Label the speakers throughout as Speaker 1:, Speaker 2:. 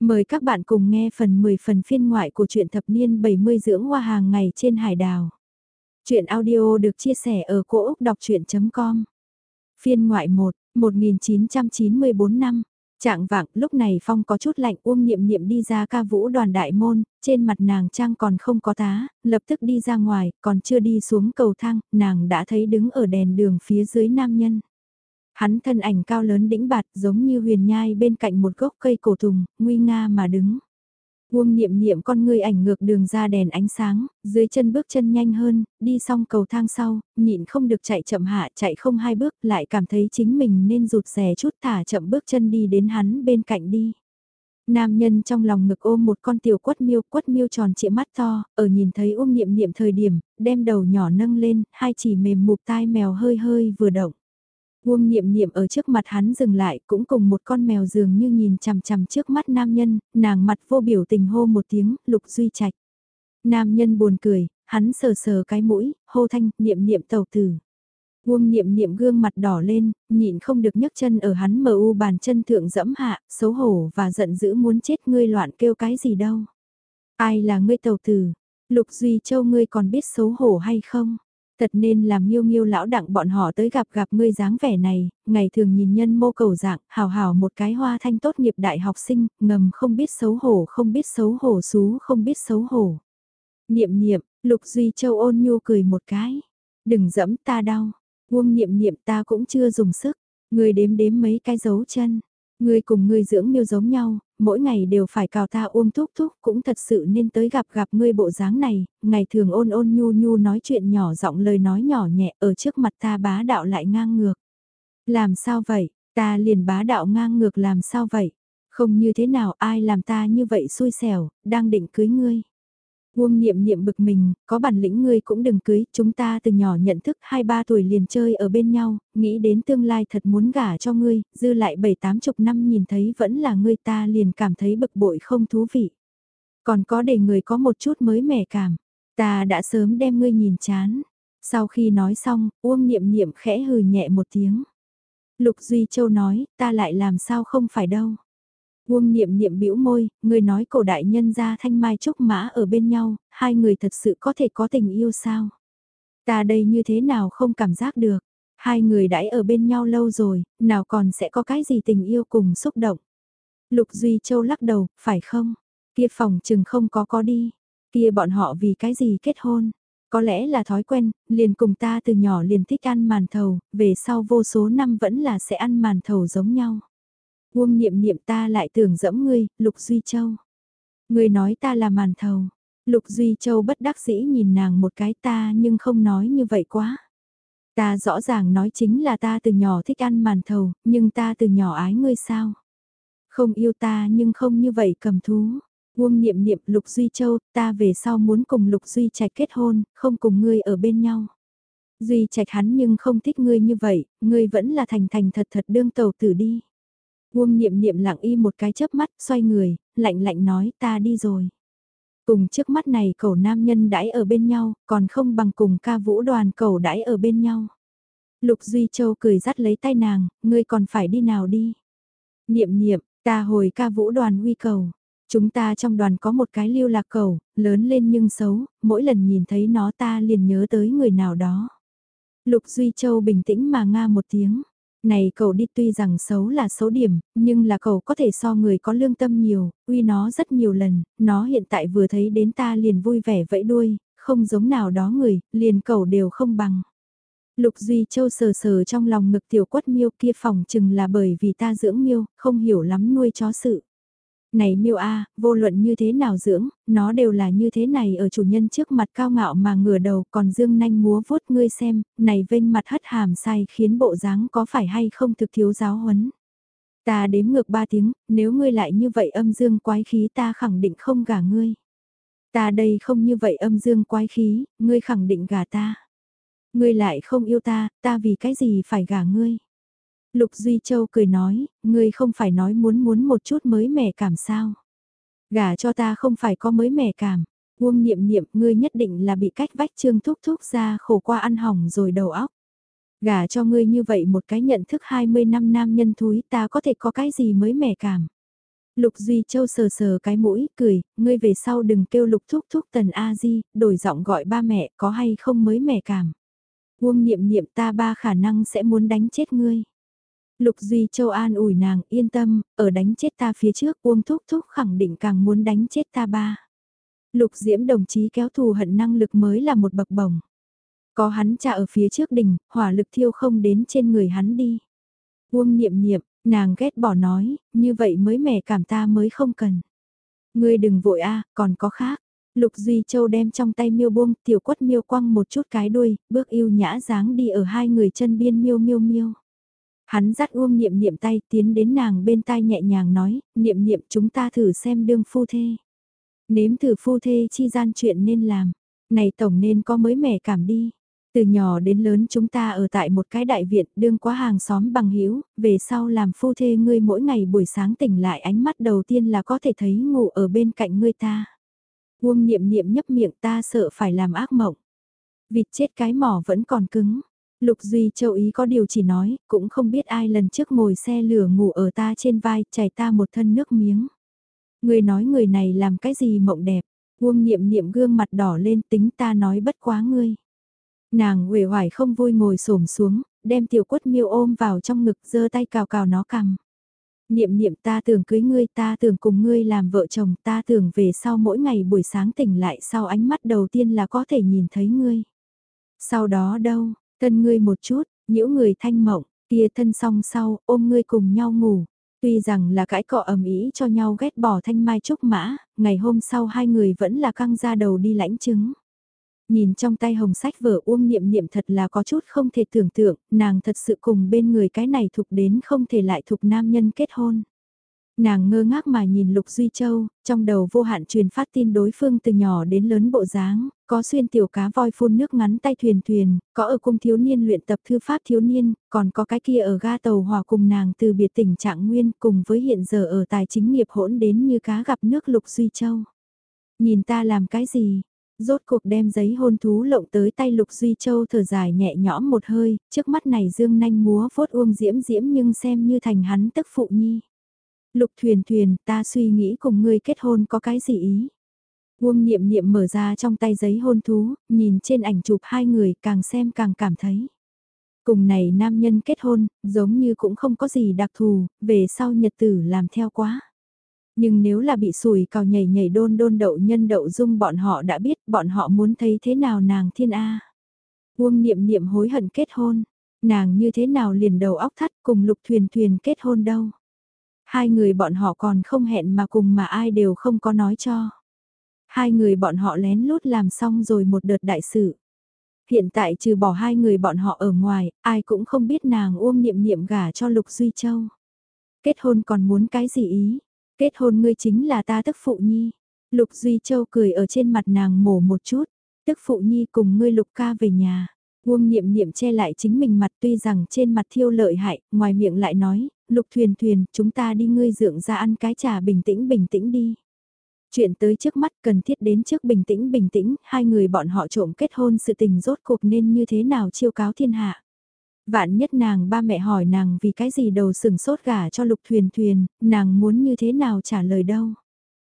Speaker 1: Mời các bạn cùng nghe phần 10 phần phiên ngoại của truyện thập niên 70 dưỡng hoa hàng ngày trên hải đảo. Chuyện audio được chia sẻ ở cỗ Úc Đọc Chuyện.com Phiên ngoại 1, 1994 năm. Trạng vạng, lúc này phong có chút lạnh uông niệm niệm đi ra ca vũ đoàn đại môn, trên mặt nàng trang còn không có tá, lập tức đi ra ngoài, còn chưa đi xuống cầu thang, nàng đã thấy đứng ở đèn đường phía dưới nam nhân. Hắn thân ảnh cao lớn đĩnh bạt giống như huyền nhai bên cạnh một gốc cây cổ thùng, nguy nga mà đứng. Uông niệm niệm con người ảnh ngược đường ra đèn ánh sáng, dưới chân bước chân nhanh hơn, đi xong cầu thang sau, nhịn không được chạy chậm hạ chạy không hai bước lại cảm thấy chính mình nên rụt rè chút thả chậm bước chân đi đến hắn bên cạnh đi. Nam nhân trong lòng ngực ôm một con tiểu quất miêu, quất miêu tròn trịa mắt to, ở nhìn thấy ôm niệm niệm thời điểm, đem đầu nhỏ nâng lên, hai chỉ mềm mục tai mèo hơi hơi vừa động. Uông niệm niệm ở trước mặt hắn dừng lại cũng cùng một con mèo dường như nhìn chằm chằm trước mắt nam nhân, nàng mặt vô biểu tình hô một tiếng, lục duy trạch. Nam nhân buồn cười, hắn sờ sờ cái mũi, hô thanh, niệm niệm tàu tử. Uông niệm niệm gương mặt đỏ lên, nhịn không được nhấc chân ở hắn mờ u bàn chân thượng dẫm hạ, xấu hổ và giận dữ muốn chết ngươi loạn kêu cái gì đâu. Ai là ngươi tàu tử? Lục Duy Châu ngươi còn biết xấu hổ hay không? Thật nên làm nghiêu nghiêu lão đặng bọn họ tới gặp gặp ngươi dáng vẻ này, ngày thường nhìn nhân mô cầu dạng, hào hào một cái hoa thanh tốt nghiệp đại học sinh, ngầm không biết xấu hổ không biết xấu hổ xú không biết xấu hổ. Niệm niệm, Lục Duy Châu ôn nhu cười một cái. Đừng dẫm ta đau. Uông niệm niệm ta cũng chưa dùng sức. Người đếm đếm mấy cái dấu chân. Người cùng người dưỡng miêu giống nhau, mỗi ngày đều phải cào ta uông thúc thúc cũng thật sự nên tới gặp gặp ngươi bộ dáng này, ngày thường ôn ôn nhu nhu nói chuyện nhỏ giọng lời nói nhỏ nhẹ ở trước mặt ta bá đạo lại ngang ngược. Làm sao vậy, ta liền bá đạo ngang ngược làm sao vậy, không như thế nào ai làm ta như vậy xui xẻo, đang định cưới ngươi. Uông niệm niệm bực mình, có bản lĩnh ngươi cũng đừng cưới, chúng ta từ nhỏ nhận thức 2-3 tuổi liền chơi ở bên nhau, nghĩ đến tương lai thật muốn gả cho ngươi, dư lại 7-8 chục năm nhìn thấy vẫn là ngươi ta liền cảm thấy bực bội không thú vị. Còn có để người có một chút mới mẻ cảm, ta đã sớm đem ngươi nhìn chán. Sau khi nói xong, Uông niệm niệm khẽ hừ nhẹ một tiếng. Lục Duy Châu nói, ta lại làm sao không phải đâu. Uông niệm niệm bĩu môi, người nói cổ đại nhân gia thanh mai trúc mã ở bên nhau, hai người thật sự có thể có tình yêu sao? Ta đây như thế nào không cảm giác được, hai người đãi ở bên nhau lâu rồi, nào còn sẽ có cái gì tình yêu cùng xúc động? Lục Duy Châu lắc đầu, phải không? Kia phòng chừng không có có đi, kia bọn họ vì cái gì kết hôn? Có lẽ là thói quen, liền cùng ta từ nhỏ liền thích ăn màn thầu, về sau vô số năm vẫn là sẽ ăn màn thầu giống nhau. Uông niệm niệm ta lại tưởng dẫm ngươi, Lục Duy Châu. Ngươi nói ta là màn thầu. Lục Duy Châu bất đắc dĩ nhìn nàng một cái ta nhưng không nói như vậy quá. Ta rõ ràng nói chính là ta từ nhỏ thích ăn màn thầu, nhưng ta từ nhỏ ái ngươi sao? Không yêu ta nhưng không như vậy cầm thú. Uông niệm niệm Lục Duy Châu, ta về sau muốn cùng Lục Duy Trạch kết hôn, không cùng ngươi ở bên nhau. Duy Trạch hắn nhưng không thích ngươi như vậy, ngươi vẫn là thành thành thật thật đương tàu tử đi. Uông niệm niệm lặng y một cái chớp mắt, xoay người, lạnh lạnh nói ta đi rồi. Cùng trước mắt này cầu nam nhân đãi ở bên nhau, còn không bằng cùng ca vũ đoàn cầu đãi ở bên nhau. Lục Duy Châu cười dắt lấy tay nàng, ngươi còn phải đi nào đi. Niệm niệm, ta hồi ca vũ đoàn uy cầu. Chúng ta trong đoàn có một cái lưu lạc cầu, lớn lên nhưng xấu, mỗi lần nhìn thấy nó ta liền nhớ tới người nào đó. Lục Duy Châu bình tĩnh mà nga một tiếng. Này cậu đi tuy rằng xấu là xấu điểm, nhưng là cậu có thể so người có lương tâm nhiều, uy nó rất nhiều lần, nó hiện tại vừa thấy đến ta liền vui vẻ vẫy đuôi, không giống nào đó người, liền cậu đều không bằng. Lục Duy Châu sờ sờ trong lòng ngực tiểu quất miêu kia phòng chừng là bởi vì ta dưỡng miêu, không hiểu lắm nuôi chó sự. Này miêu a, vô luận như thế nào dưỡng, nó đều là như thế này ở chủ nhân trước mặt cao ngạo mà ngửa đầu còn dương nanh múa vuốt ngươi xem, này vênh mặt hất hàm sai khiến bộ dáng có phải hay không thực thiếu giáo huấn. Ta đếm ngược ba tiếng, nếu ngươi lại như vậy âm dương quái khí ta khẳng định không gả ngươi. Ta đây không như vậy âm dương quái khí, ngươi khẳng định gả ta. Ngươi lại không yêu ta, ta vì cái gì phải gả ngươi. Lục Duy Châu cười nói, ngươi không phải nói muốn muốn một chút mới mẻ cảm sao. Gả cho ta không phải có mới mẻ cảm. Uông niệm niệm ngươi nhất định là bị cách vách trương thúc thúc ra khổ qua ăn hỏng rồi đầu óc. Gả cho ngươi như vậy một cái nhận thức 20 năm nam nhân thúi ta có thể có cái gì mới mẻ cảm. Lục Duy Châu sờ sờ cái mũi, cười, ngươi về sau đừng kêu lục thúc thúc tần A-di, đổi giọng gọi ba mẹ, có hay không mới mẻ cảm. Uông niệm niệm ta ba khả năng sẽ muốn đánh chết ngươi. Lục Duy Châu an ủi nàng, yên tâm, ở đánh chết ta phía trước, Uông thúc thúc khẳng định càng muốn đánh chết ta ba. Lục Diễm đồng chí kéo thù hận năng lực mới là một bậc bổng. Có hắn cha ở phía trước đỉnh, hỏa lực thiêu không đến trên người hắn đi. Uông niệm niệm, nàng ghét bỏ nói, như vậy mới mẻ cảm ta mới không cần. Ngươi đừng vội a, còn có khác. Lục Duy Châu đem trong tay miêu buông, tiểu quất miêu quăng một chút cái đuôi, bước yêu nhã dáng đi ở hai người chân biên miêu miêu miêu. Hắn dắt uông niệm niệm tay tiến đến nàng bên tai nhẹ nhàng nói, niệm niệm chúng ta thử xem đương phu thê. Nếm thử phu thê chi gian chuyện nên làm, này tổng nên có mới mẻ cảm đi. Từ nhỏ đến lớn chúng ta ở tại một cái đại viện đương quá hàng xóm bằng hữu về sau làm phu thê ngươi mỗi ngày buổi sáng tỉnh lại ánh mắt đầu tiên là có thể thấy ngủ ở bên cạnh ngươi ta. Uông niệm niệm nhấp miệng ta sợ phải làm ác mộng. Vịt chết cái mỏ vẫn còn cứng. Lục Duy Châu Ý có điều chỉ nói, cũng không biết ai lần trước ngồi xe lửa ngủ ở ta trên vai, chảy ta một thân nước miếng. Người nói người này làm cái gì mộng đẹp, Uông niệm niệm gương mặt đỏ lên tính ta nói bất quá ngươi. Nàng uể hoài không vui ngồi xổm xuống, đem tiểu quất miêu ôm vào trong ngực giơ tay cào cào nó cằm. Niệm niệm ta tưởng cưới ngươi ta tưởng cùng ngươi làm vợ chồng ta tưởng về sau mỗi ngày buổi sáng tỉnh lại sau ánh mắt đầu tiên là có thể nhìn thấy ngươi. Sau đó đâu, thân ngươi một chút, nhiễu người thanh mộng, kia thân song sau, ôm ngươi cùng nhau ngủ. Tuy rằng là cãi cọ ầm ĩ cho nhau ghét bỏ thanh mai trúc mã, ngày hôm sau hai người vẫn là căng ra đầu đi lãnh chứng. Nhìn trong tay hồng sách vở uông niệm niệm thật là có chút không thể tưởng tượng, nàng thật sự cùng bên người cái này thục đến không thể lại thục nam nhân kết hôn. Nàng ngơ ngác mà nhìn Lục Duy Châu, trong đầu vô hạn truyền phát tin đối phương từ nhỏ đến lớn bộ dáng, có xuyên tiểu cá voi phun nước ngắn tay thuyền thuyền, có ở cung thiếu niên luyện tập thư pháp thiếu niên, còn có cái kia ở ga tàu hòa cùng nàng từ biệt tình trạng nguyên cùng với hiện giờ ở tài chính nghiệp hỗn đến như cá gặp nước Lục Duy Châu. Nhìn ta làm cái gì? Rốt cuộc đem giấy hôn thú lộng tới tay Lục Duy Châu thở dài nhẹ nhõm một hơi, trước mắt này dương nanh múa phốt uông diễm diễm nhưng xem như thành hắn tức phụ nhi. Lục thuyền thuyền, ta suy nghĩ cùng ngươi kết hôn có cái gì ý? Uông niệm niệm mở ra trong tay giấy hôn thú, nhìn trên ảnh chụp hai người càng xem càng cảm thấy. Cùng này nam nhân kết hôn, giống như cũng không có gì đặc thù, về sau nhật tử làm theo quá. Nhưng nếu là bị sùi cào nhảy nhảy đôn đôn đậu nhân đậu dung bọn họ đã biết bọn họ muốn thấy thế nào nàng thiên A. Uông niệm niệm hối hận kết hôn, nàng như thế nào liền đầu óc thắt cùng lục thuyền thuyền kết hôn đâu. Hai người bọn họ còn không hẹn mà cùng mà ai đều không có nói cho. Hai người bọn họ lén lút làm xong rồi một đợt đại sự. Hiện tại trừ bỏ hai người bọn họ ở ngoài, ai cũng không biết nàng uông niệm niệm gả cho Lục Duy Châu. Kết hôn còn muốn cái gì ý? Kết hôn ngươi chính là ta tức phụ nhi. Lục Duy Châu cười ở trên mặt nàng mổ một chút. Tức phụ nhi cùng ngươi lục ca về nhà. Uông niệm niệm che lại chính mình mặt tuy rằng trên mặt thiêu lợi hại, ngoài miệng lại nói, lục thuyền thuyền, chúng ta đi ngươi dưỡng ra ăn cái trà bình tĩnh bình tĩnh đi. Chuyện tới trước mắt cần thiết đến trước bình tĩnh bình tĩnh, hai người bọn họ trộm kết hôn sự tình rốt cuộc nên như thế nào chiêu cáo thiên hạ. Vạn nhất nàng ba mẹ hỏi nàng vì cái gì đầu sừng sốt gả cho lục thuyền thuyền, nàng muốn như thế nào trả lời đâu.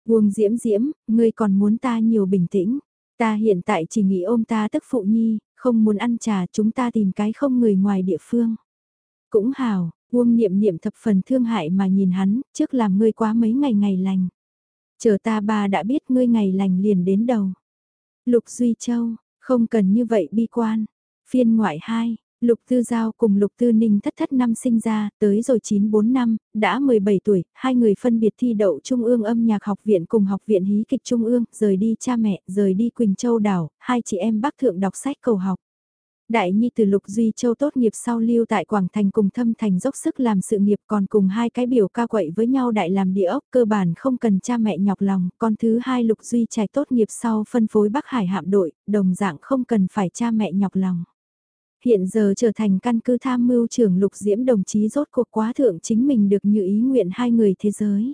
Speaker 1: Uông diễm diễm, ngươi còn muốn ta nhiều bình tĩnh. Ta hiện tại chỉ nghĩ ôm ta tức phụ nhi, không muốn ăn trà chúng ta tìm cái không người ngoài địa phương. Cũng hào, Uông niệm niệm thập phần thương hại mà nhìn hắn, trước làm ngươi quá mấy ngày ngày lành. Chờ ta ba đã biết ngươi ngày lành liền đến đầu. Lục Duy Châu, không cần như vậy bi quan. Phiên ngoại 2, Lục Tư Giao cùng Lục Tư Ninh thất thất năm sinh ra, tới rồi 9-4 năm, đã 17 tuổi, hai người phân biệt thi đậu Trung ương âm nhạc học viện cùng học viện hí kịch Trung ương, rời đi cha mẹ, rời đi Quỳnh Châu đảo, hai chị em bác thượng đọc sách cầu học. Đại Nhi từ Lục Duy Châu tốt nghiệp sau lưu tại Quảng Thành cùng thâm thành dốc sức làm sự nghiệp còn cùng hai cái biểu ca quậy với nhau đại làm địa ốc cơ bản không cần cha mẹ nhọc lòng. Con thứ hai Lục Duy trải tốt nghiệp sau phân phối Bắc Hải hạm đội, đồng dạng không cần phải cha mẹ nhọc lòng. Hiện giờ trở thành căn cứ tham mưu trưởng Lục Diễm đồng chí rốt cuộc quá thượng chính mình được như ý nguyện hai người thế giới.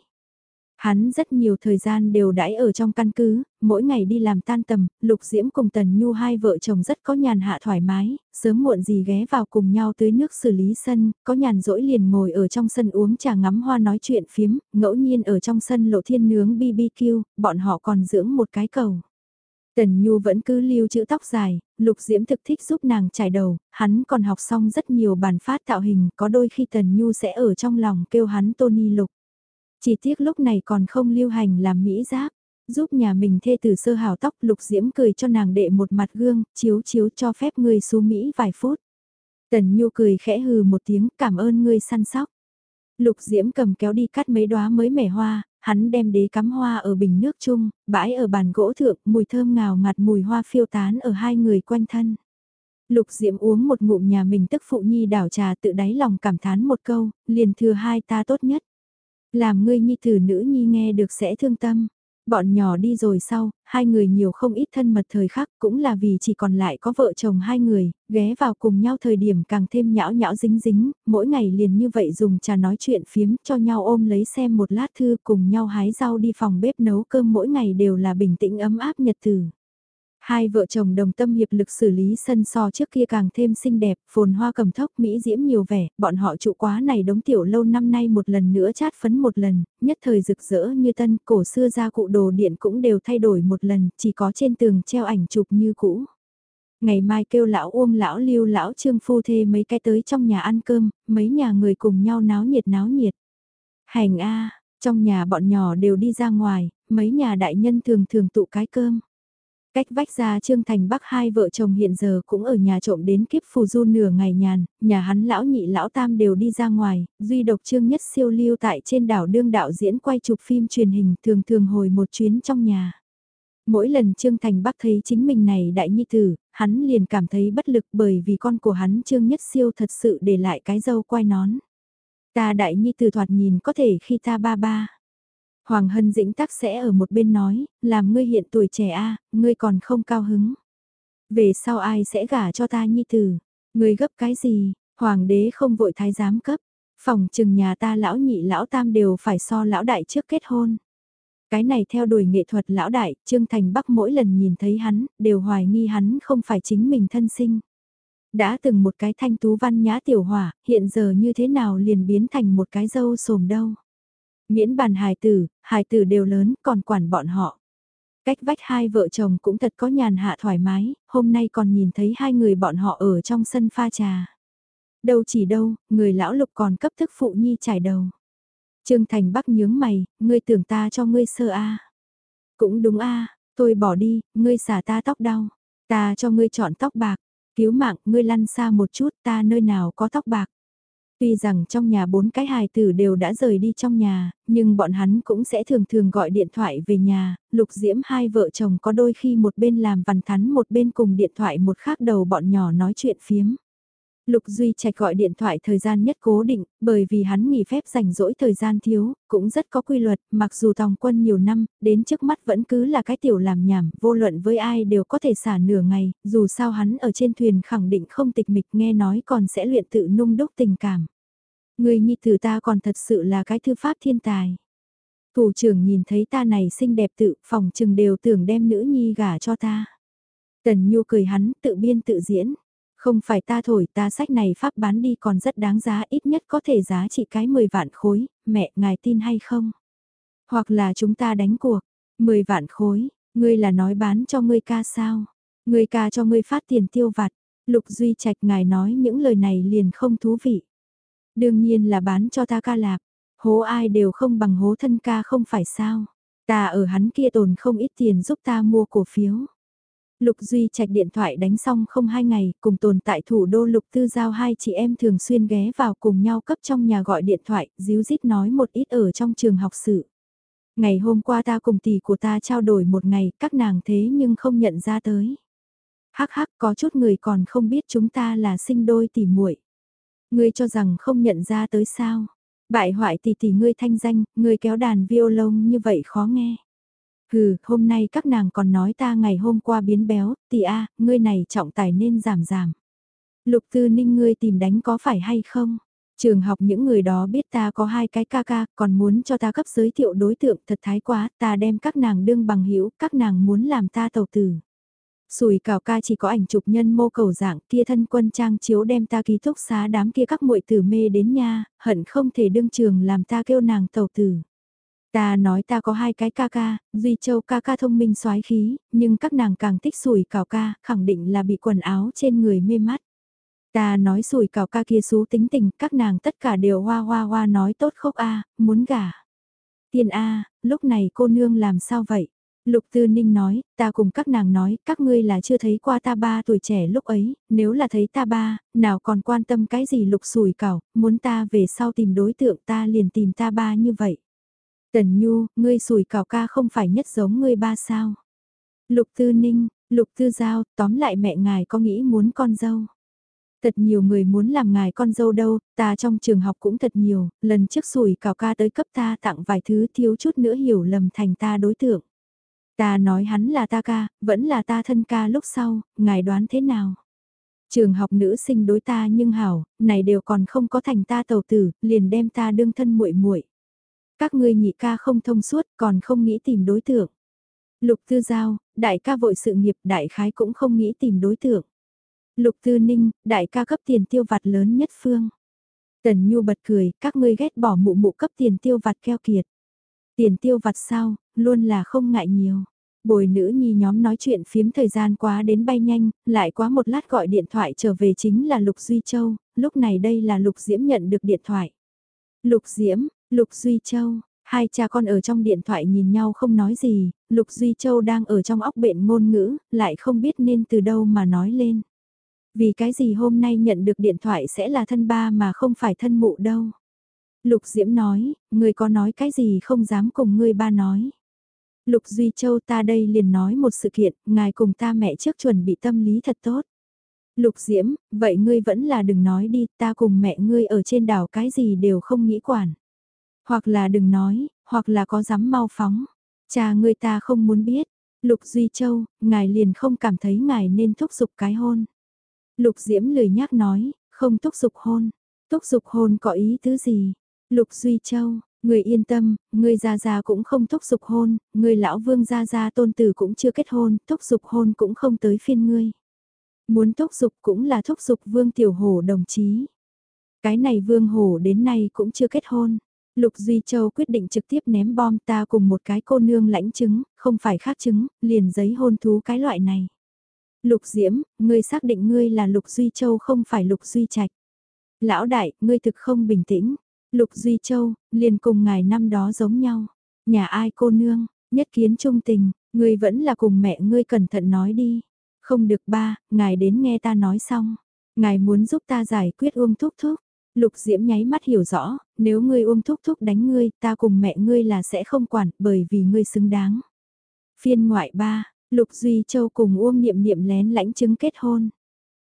Speaker 1: Hắn rất nhiều thời gian đều đãi ở trong căn cứ, mỗi ngày đi làm tan tầm, Lục Diễm cùng Tần Nhu hai vợ chồng rất có nhàn hạ thoải mái, sớm muộn gì ghé vào cùng nhau tưới nước xử lý sân, có nhàn rỗi liền ngồi ở trong sân uống trà ngắm hoa nói chuyện phiếm, ngẫu nhiên ở trong sân lộ thiên nướng BBQ, bọn họ còn dưỡng một cái cầu. Tần Nhu vẫn cứ lưu chữ tóc dài, Lục Diễm thực thích giúp nàng trải đầu, hắn còn học xong rất nhiều bản phát tạo hình, có đôi khi Tần Nhu sẽ ở trong lòng kêu hắn Tony Lục. Chỉ tiếc lúc này còn không lưu hành làm mỹ giáp, giúp nhà mình thê từ sơ hào tóc Lục Diễm cười cho nàng đệ một mặt gương, chiếu chiếu cho phép người xú Mỹ vài phút. Tần Nhu cười khẽ hừ một tiếng cảm ơn ngươi săn sóc. Lục Diễm cầm kéo đi cắt mấy đóa mới mẻ hoa, hắn đem đế cắm hoa ở bình nước chung, bãi ở bàn gỗ thượng, mùi thơm ngào ngạt mùi hoa phiêu tán ở hai người quanh thân. Lục Diễm uống một ngụm nhà mình tức phụ nhi đảo trà tự đáy lòng cảm thán một câu, liền thừa hai ta tốt nhất. Làm ngươi nhi tử nữ nhi nghe được sẽ thương tâm. Bọn nhỏ đi rồi sau, hai người nhiều không ít thân mật thời khắc cũng là vì chỉ còn lại có vợ chồng hai người, ghé vào cùng nhau thời điểm càng thêm nhão nhão dính dính, mỗi ngày liền như vậy dùng trà nói chuyện phiếm cho nhau ôm lấy xem một lát thư cùng nhau hái rau đi phòng bếp nấu cơm mỗi ngày đều là bình tĩnh ấm áp nhật tử. Hai vợ chồng đồng tâm hiệp lực xử lý sân so trước kia càng thêm xinh đẹp, phồn hoa cầm thốc Mỹ diễm nhiều vẻ, bọn họ trụ quá này đống tiểu lâu năm nay một lần nữa chát phấn một lần, nhất thời rực rỡ như tân, cổ xưa ra cụ đồ điện cũng đều thay đổi một lần, chỉ có trên tường treo ảnh chụp như cũ. Ngày mai kêu lão Uông lão Lưu lão Trương phu thê mấy cái tới trong nhà ăn cơm, mấy nhà người cùng nhau náo nhiệt náo nhiệt. Hành a, trong nhà bọn nhỏ đều đi ra ngoài, mấy nhà đại nhân thường thường tụ cái cơm. Cách vách ra Trương Thành Bắc hai vợ chồng hiện giờ cũng ở nhà trộm đến kiếp phù du nửa ngày nhàn, nhà hắn lão nhị lão tam đều đi ra ngoài, duy độc Trương Nhất siêu lưu tại trên đảo đương đạo diễn quay chụp phim truyền hình thường thường hồi một chuyến trong nhà. Mỗi lần Trương Thành Bắc thấy chính mình này đại nhi tử, hắn liền cảm thấy bất lực bởi vì con của hắn Trương Nhất siêu thật sự để lại cái dâu quay nón. Ta đại nhi tử thoạt nhìn có thể khi ta ba ba Hoàng Hân Dĩnh tắc sẽ ở một bên nói, làm ngươi hiện tuổi trẻ a, ngươi còn không cao hứng. Về sau ai sẽ gả cho ta nhi tử? Ngươi gấp cái gì? Hoàng đế không vội thái giám cấp. Phòng trừng nhà ta lão nhị lão tam đều phải so lão đại trước kết hôn. Cái này theo đuổi nghệ thuật lão đại, Trương Thành Bắc mỗi lần nhìn thấy hắn, đều hoài nghi hắn không phải chính mình thân sinh. Đã từng một cái thanh tú văn nhã tiểu hỏa, hiện giờ như thế nào liền biến thành một cái dâu sồm đâu. Miễn bàn hài tử, hài tử đều lớn, còn quản bọn họ. Cách vách hai vợ chồng cũng thật có nhàn hạ thoải mái, hôm nay còn nhìn thấy hai người bọn họ ở trong sân pha trà. Đâu chỉ đâu, người lão lục còn cấp thức phụ nhi trải đầu. Trương Thành Bắc nhướng mày, ngươi tưởng ta cho ngươi sơ a Cũng đúng a tôi bỏ đi, ngươi xả ta tóc đau. Ta cho ngươi chọn tóc bạc, cứu mạng, ngươi lăn xa một chút, ta nơi nào có tóc bạc. Tuy rằng trong nhà bốn cái hài tử đều đã rời đi trong nhà, nhưng bọn hắn cũng sẽ thường thường gọi điện thoại về nhà, lục diễm hai vợ chồng có đôi khi một bên làm văn thắn một bên cùng điện thoại một khác đầu bọn nhỏ nói chuyện phiếm. Lục Duy Trạch gọi điện thoại thời gian nhất cố định, bởi vì hắn nghỉ phép rảnh rỗi thời gian thiếu, cũng rất có quy luật, mặc dù tòng quân nhiều năm, đến trước mắt vẫn cứ là cái tiểu làm nhảm, vô luận với ai đều có thể xả nửa ngày, dù sao hắn ở trên thuyền khẳng định không tịch mịch nghe nói còn sẽ luyện tự nung đúc tình cảm. Người nhi tử ta còn thật sự là cái thư pháp thiên tài. Thủ trưởng nhìn thấy ta này xinh đẹp tự, phòng trừng đều tưởng đem nữ nhi gả cho ta. Tần Nhu cười hắn, tự biên tự diễn. Không phải ta thổi ta sách này pháp bán đi còn rất đáng giá ít nhất có thể giá trị cái 10 vạn khối, mẹ ngài tin hay không? Hoặc là chúng ta đánh cuộc, 10 vạn khối, ngươi là nói bán cho ngươi ca sao? Ngươi ca cho ngươi phát tiền tiêu vặt, Lục Duy Trạch ngài nói những lời này liền không thú vị. Đương nhiên là bán cho ta ca lạp, hố ai đều không bằng hố thân ca không phải sao? Ta ở hắn kia tồn không ít tiền giúp ta mua cổ phiếu. Lục Duy Trạch điện thoại đánh xong không hai ngày, cùng tồn tại thủ đô Lục Tư Giao hai chị em thường xuyên ghé vào cùng nhau cấp trong nhà gọi điện thoại, díu dít nói một ít ở trong trường học sự. Ngày hôm qua ta cùng tỷ của ta trao đổi một ngày, các nàng thế nhưng không nhận ra tới. Hắc hắc có chút người còn không biết chúng ta là sinh đôi tỷ muội. Ngươi cho rằng không nhận ra tới sao? Bại hoại tỷ tỷ ngươi thanh danh, ngươi kéo đàn violon như vậy khó nghe. Hừ, hôm nay các nàng còn nói ta ngày hôm qua biến béo, tỷ a, ngươi này trọng tài nên giảm giảm. Lục Tư Ninh ngươi tìm đánh có phải hay không? Trường học những người đó biết ta có hai cái ca ca, còn muốn cho ta cấp giới thiệu đối tượng thật thái quá, ta đem các nàng đương bằng hữu các nàng muốn làm ta tàu tử. Sùi cào ca chỉ có ảnh chụp nhân mô cầu dạng kia thân quân trang chiếu đem ta ký túc xá đám kia các muội tử mê đến nha, hận không thể đương trường làm ta kêu nàng tàu tử. Ta nói ta có hai cái ca ca, Duy Châu ca ca thông minh soái khí, nhưng các nàng càng thích sủi cào ca, khẳng định là bị quần áo trên người mê mắt. Ta nói sủi cào ca kia xú tính tình, các nàng tất cả đều hoa hoa hoa nói tốt khóc a, muốn gả. Tiên a, lúc này cô nương làm sao vậy? Lục Tư Ninh nói, ta cùng các nàng nói, các ngươi là chưa thấy qua ta ba tuổi trẻ lúc ấy, nếu là thấy ta ba, nào còn quan tâm cái gì lục sủi cảo, muốn ta về sau tìm đối tượng ta liền tìm ta ba như vậy. Tần Nhu, ngươi sủi cảo ca không phải nhất giống ngươi ba sao. Lục Tư Ninh, Lục Tư Giao, tóm lại mẹ ngài có nghĩ muốn con dâu. Thật nhiều người muốn làm ngài con dâu đâu, ta trong trường học cũng thật nhiều, lần trước sủi cảo ca tới cấp ta tặng vài thứ thiếu chút nữa hiểu lầm thành ta đối tượng. Ta nói hắn là ta ca, vẫn là ta thân ca lúc sau, ngài đoán thế nào? Trường học nữ sinh đối ta nhưng hảo, này đều còn không có thành ta tàu tử, liền đem ta đương thân muội muội. Các ngươi nhị ca không thông suốt, còn không nghĩ tìm đối tượng. Lục Tư Giao, đại ca vội sự nghiệp, đại khái cũng không nghĩ tìm đối tượng. Lục Tư Ninh, đại ca cấp tiền tiêu vặt lớn nhất phương. Tần Nhu bật cười, các ngươi ghét bỏ mụ mụ cấp tiền tiêu vặt keo kiệt. Tiền tiêu vặt sao, luôn là không ngại nhiều. Bồi nữ nhi nhóm nói chuyện phiếm thời gian quá đến bay nhanh, lại quá một lát gọi điện thoại trở về chính là Lục Duy Châu, lúc này đây là Lục Diễm nhận được điện thoại. Lục Diễm, Lục Duy Châu, hai cha con ở trong điện thoại nhìn nhau không nói gì, Lục Duy Châu đang ở trong óc bệnh ngôn ngữ, lại không biết nên từ đâu mà nói lên. Vì cái gì hôm nay nhận được điện thoại sẽ là thân ba mà không phải thân mụ đâu. Lục Diễm nói, người có nói cái gì không dám cùng ngươi ba nói. Lục Duy Châu ta đây liền nói một sự kiện, ngài cùng ta mẹ trước chuẩn bị tâm lý thật tốt. Lục Diễm, vậy ngươi vẫn là đừng nói đi, ta cùng mẹ ngươi ở trên đảo cái gì đều không nghĩ quản. Hoặc là đừng nói, hoặc là có dám mau phóng. Cha người ta không muốn biết. Lục Duy Châu, ngài liền không cảm thấy ngài nên thúc giục cái hôn. Lục Diễm lười nhắc nói, không thúc giục hôn. Thúc giục hôn có ý tứ gì? Lục Duy Châu, người yên tâm, người già già cũng không thúc giục hôn, người lão vương gia gia tôn tử cũng chưa kết hôn, thúc giục hôn cũng không tới phiên ngươi. Muốn thúc giục cũng là thúc giục vương tiểu hổ đồng chí. Cái này vương hổ đến nay cũng chưa kết hôn. Lục Duy Châu quyết định trực tiếp ném bom ta cùng một cái cô nương lãnh chứng, không phải khác chứng, liền giấy hôn thú cái loại này. Lục Diễm, ngươi xác định ngươi là Lục Duy Châu không phải Lục Duy Trạch. Lão đại, ngươi thực không bình tĩnh. Lục Duy Châu, liền cùng ngài năm đó giống nhau. Nhà ai cô nương, nhất kiến trung tình, ngươi vẫn là cùng mẹ ngươi cẩn thận nói đi. Không được ba, ngài đến nghe ta nói xong. Ngài muốn giúp ta giải quyết uông thúc thúc. Lục Diễm nháy mắt hiểu rõ, nếu ngươi ôm thúc thúc đánh ngươi, ta cùng mẹ ngươi là sẽ không quản, bởi vì ngươi xứng đáng. Phiên ngoại ba, Lục Duy Châu cùng Uông Niệm Niệm lén lãnh chứng kết hôn.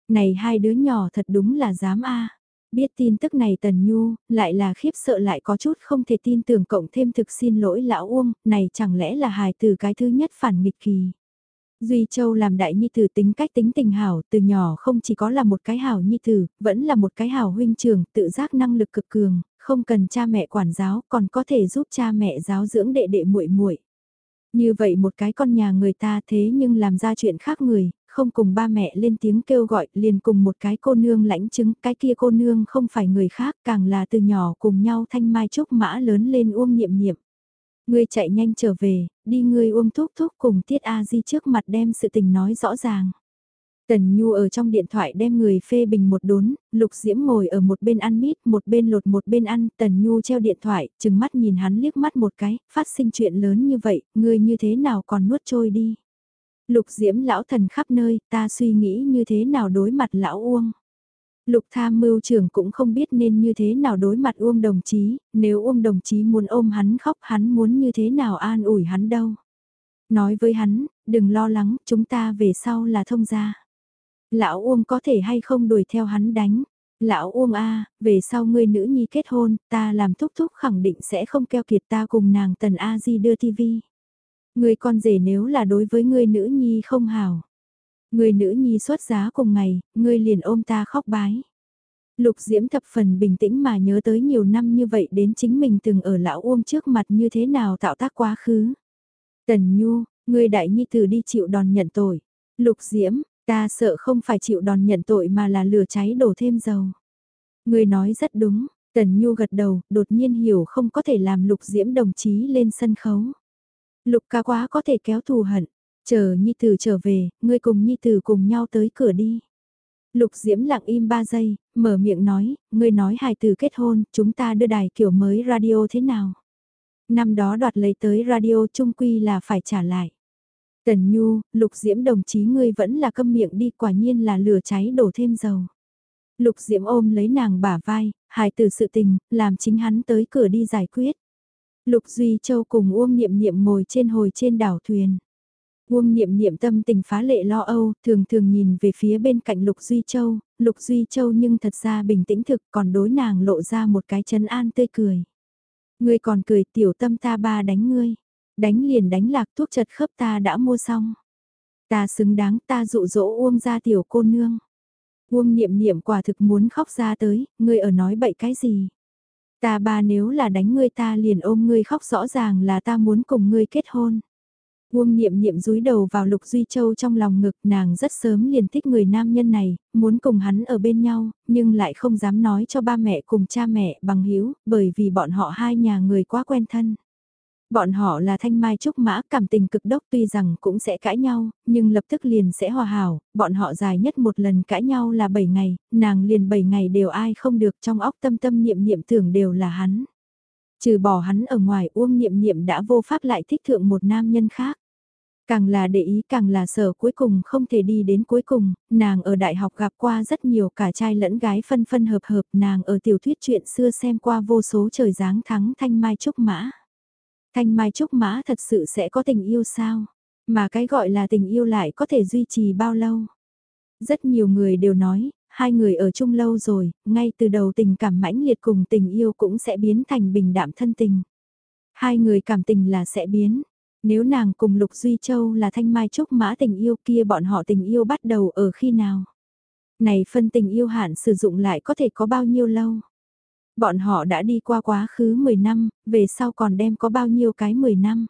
Speaker 1: Này hai đứa nhỏ thật đúng là dám a. Biết tin tức này Tần Nhu, lại là khiếp sợ lại có chút không thể tin tưởng cộng thêm thực xin lỗi lão Uông, này chẳng lẽ là hài từ cái thứ nhất phản nghịch kỳ. Duy Châu làm đại nhi tử tính cách tính tình hảo, từ nhỏ không chỉ có là một cái hảo nhi tử, vẫn là một cái hảo huynh trưởng, tự giác năng lực cực cường, không cần cha mẹ quản giáo, còn có thể giúp cha mẹ giáo dưỡng đệ đệ muội muội. Như vậy một cái con nhà người ta thế nhưng làm ra chuyện khác người, không cùng ba mẹ lên tiếng kêu gọi liền cùng một cái cô nương lãnh chứng, cái kia cô nương không phải người khác càng là từ nhỏ cùng nhau thanh mai trúc mã lớn lên uông nhiệm nhiệm. Ngươi chạy nhanh trở về, đi ngươi uông thúc thúc cùng Tiết A Di trước mặt đem sự tình nói rõ ràng. Tần Nhu ở trong điện thoại đem người phê bình một đốn, Lục Diễm ngồi ở một bên ăn mít, một bên lột một bên ăn, Tần Nhu treo điện thoại, chừng mắt nhìn hắn liếc mắt một cái, phát sinh chuyện lớn như vậy, ngươi như thế nào còn nuốt trôi đi. Lục Diễm lão thần khắp nơi, ta suy nghĩ như thế nào đối mặt lão Uông. Lục tham mưu trưởng cũng không biết nên như thế nào đối mặt Uông đồng chí, nếu Uông đồng chí muốn ôm hắn khóc hắn muốn như thế nào an ủi hắn đâu. Nói với hắn, đừng lo lắng, chúng ta về sau là thông gia. Lão Uông có thể hay không đuổi theo hắn đánh. Lão Uông A, về sau ngươi nữ nhi kết hôn, ta làm thúc thúc khẳng định sẽ không keo kiệt ta cùng nàng Tần A Di đưa tivi. Người con rể nếu là đối với ngươi nữ nhi không hảo? Người nữ nhi xuất giá cùng ngày, người liền ôm ta khóc bái. Lục Diễm thập phần bình tĩnh mà nhớ tới nhiều năm như vậy đến chính mình từng ở lão Uông trước mặt như thế nào tạo tác quá khứ. Tần Nhu, người đại nhi tử đi chịu đòn nhận tội. Lục Diễm, ta sợ không phải chịu đòn nhận tội mà là lửa cháy đổ thêm dầu. Người nói rất đúng, Tần Nhu gật đầu, đột nhiên hiểu không có thể làm Lục Diễm đồng chí lên sân khấu. Lục ca quá có thể kéo thù hận, chờ Nhi Tử trở về, ngươi cùng Nhi Tử cùng nhau tới cửa đi. Lục Diễm lặng im 3 giây, mở miệng nói, ngươi nói hài tử kết hôn, chúng ta đưa đài kiểu mới radio thế nào? Năm đó đoạt lấy tới radio trung quy là phải trả lại. Tần Nhu, Lục Diễm đồng chí ngươi vẫn là câm miệng đi quả nhiên là lửa cháy đổ thêm dầu. Lục Diễm ôm lấy nàng bả vai, hài tử sự tình, làm chính hắn tới cửa đi giải quyết. Lục Duy Châu cùng Uông Niệm Niệm ngồi trên hồi trên đảo thuyền. Uông Niệm Niệm tâm tình phá lệ lo âu, thường thường nhìn về phía bên cạnh Lục Duy Châu, Lục Duy Châu nhưng thật ra bình tĩnh thực còn đối nàng lộ ra một cái chân an tươi cười. Ngươi còn cười tiểu tâm ta ba đánh ngươi, đánh liền đánh lạc thuốc chật khớp ta đã mua xong. Ta xứng đáng ta dụ dỗ Uông ra tiểu cô nương. Uông Niệm Niệm quả thực muốn khóc ra tới, ngươi ở nói bậy cái gì? Ta ba nếu là đánh ngươi ta liền ôm ngươi khóc rõ ràng là ta muốn cùng ngươi kết hôn. Uông niệm niệm rúi đầu vào Lục Duy Châu trong lòng ngực nàng rất sớm liền thích người nam nhân này, muốn cùng hắn ở bên nhau, nhưng lại không dám nói cho ba mẹ cùng cha mẹ bằng hữu bởi vì bọn họ hai nhà người quá quen thân. Bọn họ là thanh mai trúc mã cảm tình cực đốc tuy rằng cũng sẽ cãi nhau, nhưng lập tức liền sẽ hòa hảo, bọn họ dài nhất một lần cãi nhau là 7 ngày, nàng liền 7 ngày đều ai không được trong óc tâm tâm niệm niệm tưởng đều là hắn. Trừ bỏ hắn ở ngoài uông niệm niệm đã vô pháp lại thích thượng một nam nhân khác. Càng là để ý càng là sợ cuối cùng không thể đi đến cuối cùng, nàng ở đại học gặp qua rất nhiều cả trai lẫn gái phân phân hợp hợp nàng ở tiểu thuyết chuyện xưa xem qua vô số trời dáng thắng thanh mai trúc mã. Thanh mai trúc mã thật sự sẽ có tình yêu sao? Mà cái gọi là tình yêu lại có thể duy trì bao lâu? Rất nhiều người đều nói, hai người ở chung lâu rồi, ngay từ đầu tình cảm mãnh liệt cùng tình yêu cũng sẽ biến thành bình đạm thân tình. Hai người cảm tình là sẽ biến, nếu nàng cùng Lục Duy Châu là thanh mai trúc mã tình yêu kia bọn họ tình yêu bắt đầu ở khi nào? Này phân tình yêu hạn sử dụng lại có thể có bao nhiêu lâu? Bọn họ đã đi qua quá khứ 10 năm, về sau còn đem có bao nhiêu cái 10 năm?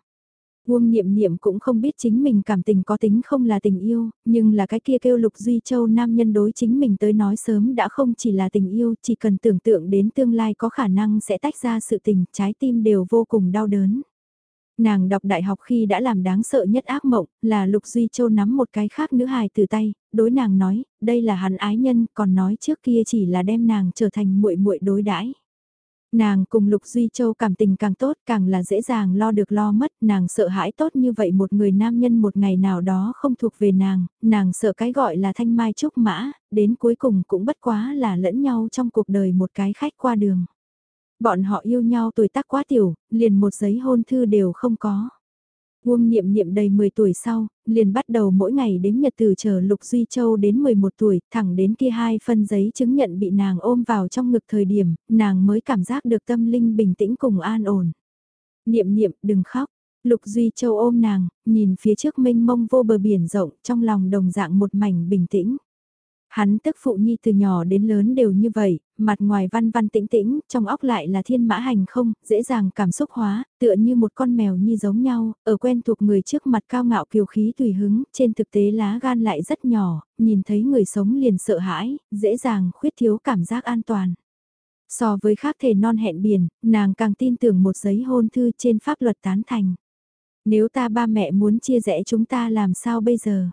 Speaker 1: Uông niệm niệm cũng không biết chính mình cảm tình có tính không là tình yêu, nhưng là cái kia kêu Lục Duy Châu nam nhân đối chính mình tới nói sớm đã không chỉ là tình yêu, chỉ cần tưởng tượng đến tương lai có khả năng sẽ tách ra sự tình, trái tim đều vô cùng đau đớn. Nàng đọc đại học khi đã làm đáng sợ nhất ác mộng, là Lục Duy Châu nắm một cái khác nữ hài từ tay, đối nàng nói, đây là hắn ái nhân, còn nói trước kia chỉ là đem nàng trở thành muội muội đối đãi. Nàng cùng Lục Duy Châu cảm tình càng tốt, càng là dễ dàng lo được lo mất, nàng sợ hãi tốt như vậy một người nam nhân một ngày nào đó không thuộc về nàng, nàng sợ cái gọi là thanh mai trúc mã, đến cuối cùng cũng bất quá là lẫn nhau trong cuộc đời một cái khách qua đường. Bọn họ yêu nhau tuổi tác quá tiểu, liền một giấy hôn thư đều không có. Uông niệm niệm đầy 10 tuổi sau, liền bắt đầu mỗi ngày đếm nhật từ chờ Lục Duy Châu đến 11 tuổi, thẳng đến kia hai phân giấy chứng nhận bị nàng ôm vào trong ngực thời điểm, nàng mới cảm giác được tâm linh bình tĩnh cùng an ổn. Niệm niệm, đừng khóc. Lục Duy Châu ôm nàng, nhìn phía trước mênh mông vô bờ biển rộng, trong lòng đồng dạng một mảnh bình tĩnh. Hắn tức phụ nhi từ nhỏ đến lớn đều như vậy, mặt ngoài văn văn tĩnh tĩnh, trong óc lại là thiên mã hành không, dễ dàng cảm xúc hóa, tựa như một con mèo nhi giống nhau, ở quen thuộc người trước mặt cao ngạo kiều khí tùy hứng, trên thực tế lá gan lại rất nhỏ, nhìn thấy người sống liền sợ hãi, dễ dàng khuyết thiếu cảm giác an toàn. So với khác thể non hẹn biển, nàng càng tin tưởng một giấy hôn thư trên pháp luật tán thành. Nếu ta ba mẹ muốn chia rẽ chúng ta làm sao bây giờ?